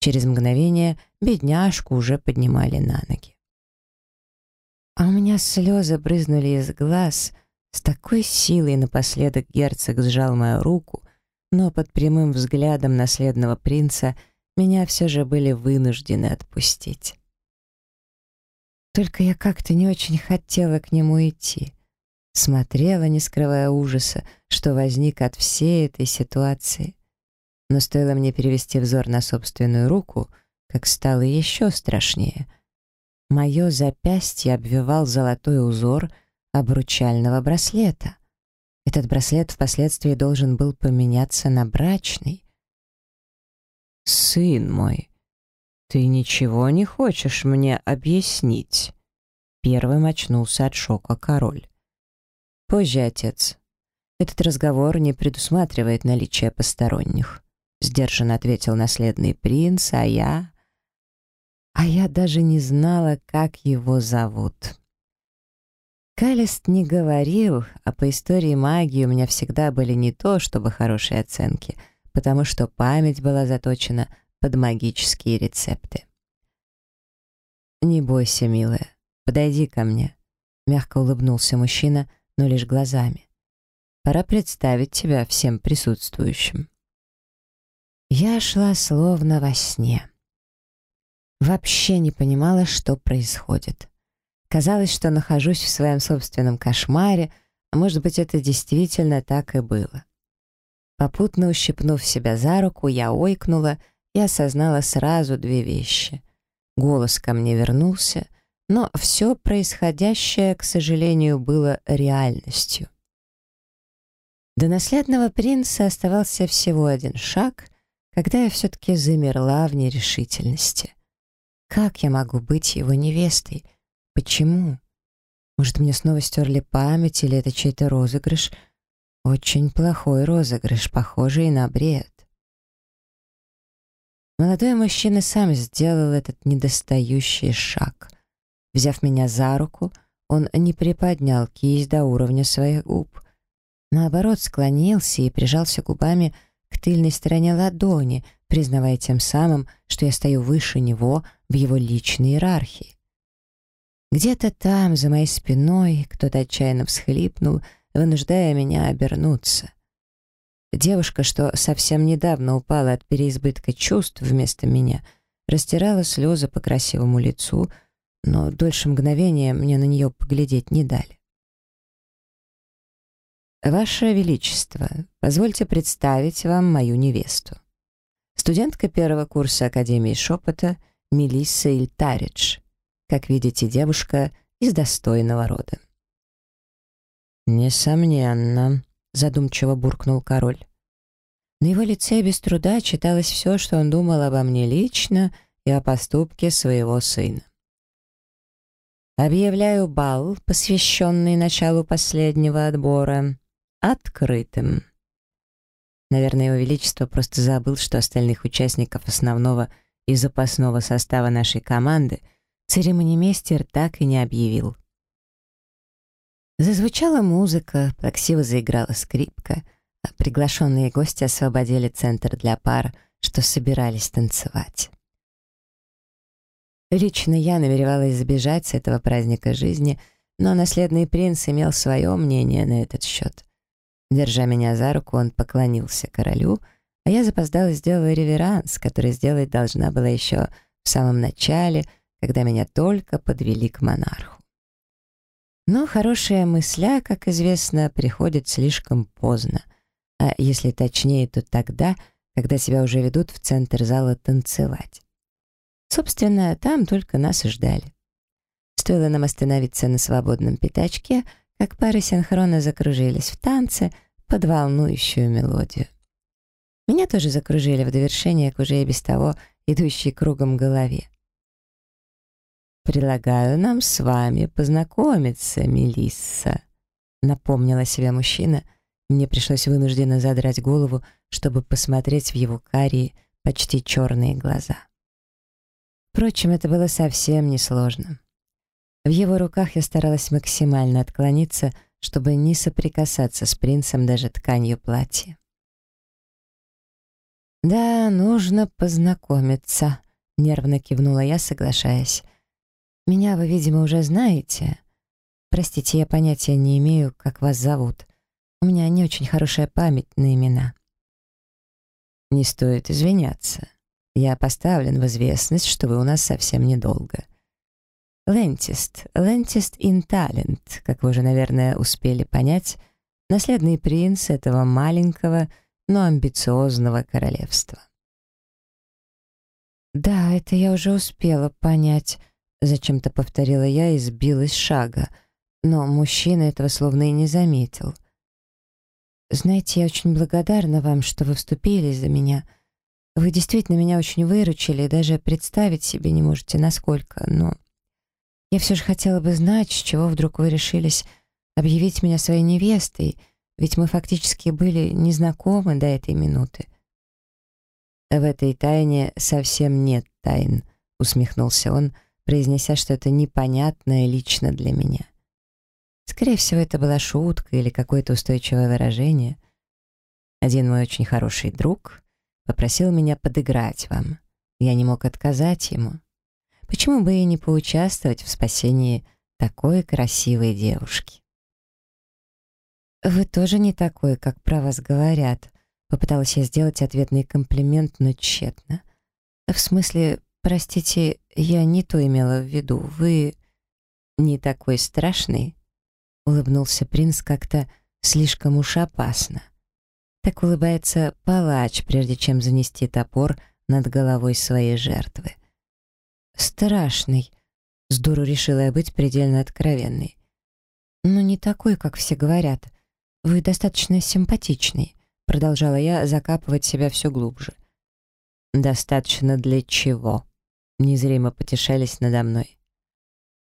Через мгновение бедняжку уже поднимали на ноги. А у меня слезы брызнули из глаз. С такой силой напоследок герцог сжал мою руку, но под прямым взглядом наследного принца меня все же были вынуждены отпустить. Только я как-то не очень хотела к нему идти. Смотрела, не скрывая ужаса, что возник от всей этой ситуации. Но стоило мне перевести взор на собственную руку, как стало еще страшнее. Мое запястье обвивал золотой узор обручального браслета. Этот браслет впоследствии должен был поменяться на брачный. «Сын мой, ты ничего не хочешь мне объяснить?» Первым очнулся от шока король. «Позже, отец. Этот разговор не предусматривает наличие посторонних», сдержанно ответил наследный принц, а я... А я даже не знала, как его зовут. Калест не говорил, а по истории магии у меня всегда были не то, чтобы хорошие оценки, потому что память была заточена под магические рецепты. «Не бойся, милая, подойди ко мне», — мягко улыбнулся мужчина, но лишь глазами. «Пора представить тебя всем присутствующим». Я шла словно во сне. Вообще не понимала, что происходит. Казалось, что нахожусь в своем собственном кошмаре, а может быть, это действительно так и было. Попутно ущипнув себя за руку, я ойкнула и осознала сразу две вещи. Голос ко мне вернулся, но все происходящее, к сожалению, было реальностью. До наследного принца оставался всего один шаг, когда я все-таки замерла в нерешительности. Как я могу быть его невестой — Почему? Может, мне снова стерли память, или это чей-то розыгрыш? Очень плохой розыгрыш, похожий на бред. Молодой мужчина сам сделал этот недостающий шаг. Взяв меня за руку, он не приподнял кисть до уровня своих губ. Наоборот, склонился и прижался губами к тыльной стороне ладони, признавая тем самым, что я стою выше него в его личной иерархии. Где-то там, за моей спиной, кто-то отчаянно всхлипнул, вынуждая меня обернуться. Девушка, что совсем недавно упала от переизбытка чувств вместо меня, растирала слезы по красивому лицу, но дольше мгновения мне на нее поглядеть не дали. «Ваше Величество, позвольте представить вам мою невесту. Студентка первого курса Академии Шепота Мелисса Ильтаридж». Как видите, девушка из достойного рода. «Несомненно», — задумчиво буркнул король. На его лице без труда читалось все, что он думал обо мне лично и о поступке своего сына. «Объявляю бал, посвященный началу последнего отбора, открытым». Наверное, его величество просто забыл, что остальных участников основного и запасного состава нашей команды — церемонимейстер так и не объявил. Зазвучала музыка, плаксиво заиграла скрипка, а приглашенные гости освободили центр для пар, что собирались танцевать. Лично я намеревалась забежать с этого праздника жизни, но наследный принц имел свое мнение на этот счет. Держа меня за руку, он поклонился королю, а я запоздала сделала реверанс, который сделать должна была еще в самом начале — когда меня только подвели к монарху. Но хорошая мысля, как известно, приходит слишком поздно, а если точнее, то тогда, когда тебя уже ведут в центр зала танцевать. Собственно, там только нас и ждали. Стоило нам остановиться на свободном пятачке, как пары синхронно закружились в танце под волнующую мелодию. Меня тоже закружили в довершение к уже и без того идущей кругом голове. «Предлагаю нам с вами познакомиться, Мелисса», — напомнила себе мужчина. Мне пришлось вынужденно задрать голову, чтобы посмотреть в его карие, почти черные глаза. Впрочем, это было совсем несложно. В его руках я старалась максимально отклониться, чтобы не соприкасаться с принцем даже тканью платья. «Да, нужно познакомиться», — нервно кивнула я, соглашаясь. «Меня вы, видимо, уже знаете. Простите, я понятия не имею, как вас зовут. У меня не очень хорошая память на имена». «Не стоит извиняться. Я поставлен в известность, что вы у нас совсем недолго». Лентист, Лентист ин Талент, как вы уже, наверное, успели понять, наследный принц этого маленького, но амбициозного королевства. «Да, это я уже успела понять», — зачем-то повторила я и сбилась шага, но мужчина этого словно и не заметил. «Знаете, я очень благодарна вам, что вы вступились за меня. Вы действительно меня очень выручили, даже представить себе не можете, насколько, но я все же хотела бы знать, с чего вдруг вы решились объявить меня своей невестой, ведь мы фактически были незнакомы до этой минуты. «В этой тайне совсем нет тайн», — усмехнулся он, произнеся что-то непонятное лично для меня. Скорее всего, это была шутка или какое-то устойчивое выражение. Один мой очень хороший друг попросил меня подыграть вам. Я не мог отказать ему. Почему бы и не поучаствовать в спасении такой красивой девушки? «Вы тоже не такой, как про вас говорят», — попыталась я сделать ответный комплимент, но тщетно. «В смысле, простите, я не то имела в виду. Вы не такой страшный?» — улыбнулся принц как-то слишком уж опасно. Так улыбается палач, прежде чем занести топор над головой своей жертвы. «Страшный», — Здорово решила я быть предельно откровенной. «Но не такой, как все говорят. «Вы достаточно симпатичный», — продолжала я закапывать себя все глубже. «Достаточно для чего?» — незримо потешались надо мной.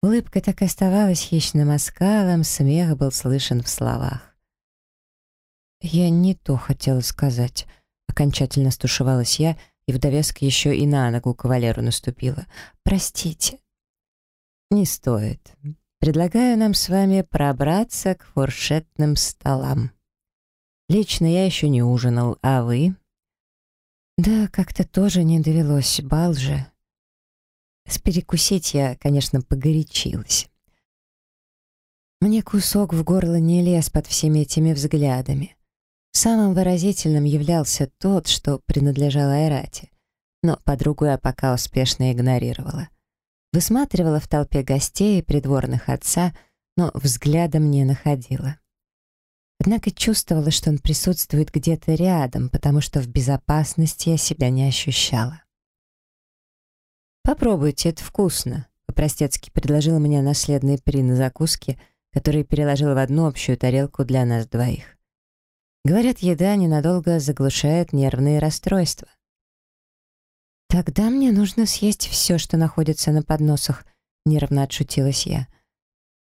Улыбка так и оставалась хищным оскалом, смех был слышен в словах. «Я не то хотела сказать», — окончательно стушевалась я, и в довеск еще и на ногу кавалеру наступила. «Простите». «Не стоит. Предлагаю нам с вами пробраться к фуршетным столам. Лично я еще не ужинал, а вы? Да, как-то тоже не довелось, бал же. С перекусить я, конечно, погорячилась. Мне кусок в горло не лез под всеми этими взглядами. Самым выразительным являлся тот, что принадлежал Айрате, но подругу я пока успешно игнорировала. Высматривала в толпе гостей и придворных отца, но взглядом не находила. Однако чувствовала, что он присутствует где-то рядом, потому что в безопасности я себя не ощущала. «Попробуйте, это вкусно», — по-простецки предложил мне наследный при на закуске, который переложил в одну общую тарелку для нас двоих. Говорят, еда ненадолго заглушает нервные расстройства. «Тогда мне нужно съесть все, что находится на подносах», — нервно отшутилась я.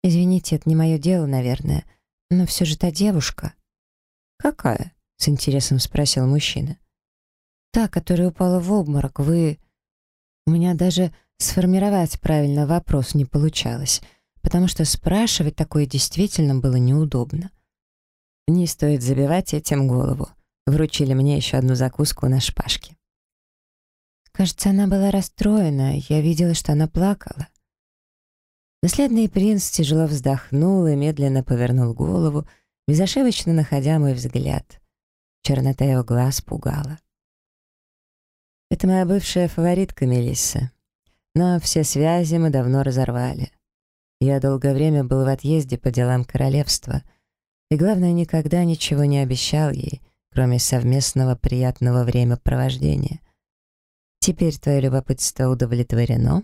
«Извините, это не мое дело, наверное, но все же та девушка». «Какая?» — с интересом спросил мужчина. «Та, которая упала в обморок, вы...» У меня даже сформировать правильно вопрос не получалось, потому что спрашивать такое действительно было неудобно. Не стоит забивать этим голову. Вручили мне еще одну закуску на шпажке. Кажется, она была расстроена, я видела, что она плакала. Наследный принц тяжело вздохнул и медленно повернул голову, безошибочно находя мой взгляд. Чернота его глаз пугала. Это моя бывшая фаворитка Мелисса. Но все связи мы давно разорвали. Я долгое время был в отъезде по делам королевства, и, главное, никогда ничего не обещал ей, кроме совместного приятного времяпровождения. Теперь твое любопытство удовлетворено?»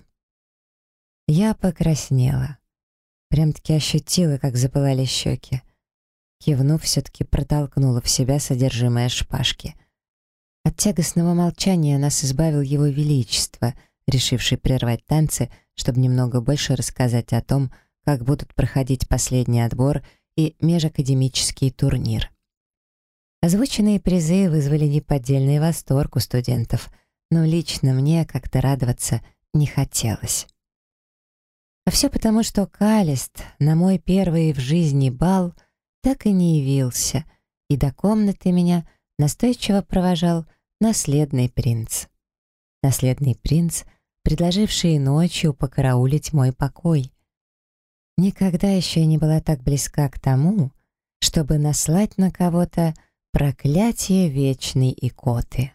Я покраснела. Прям-таки ощутила, как запылали щеки. Кивнув, все-таки протолкнула в себя содержимое шпажки. От тягостного молчания нас избавил его величество, решивший прервать танцы, чтобы немного больше рассказать о том, как будут проходить последний отбор и межакадемический турнир. Озвученные призы вызвали неподдельный восторг у студентов — но лично мне как-то радоваться не хотелось. А все потому, что Калист на мой первый в жизни бал так и не явился, и до комнаты меня настойчиво провожал наследный принц. Наследный принц, предложивший ночью покараулить мой покой. Никогда еще не была так близка к тому, чтобы наслать на кого-то проклятие вечной икоты.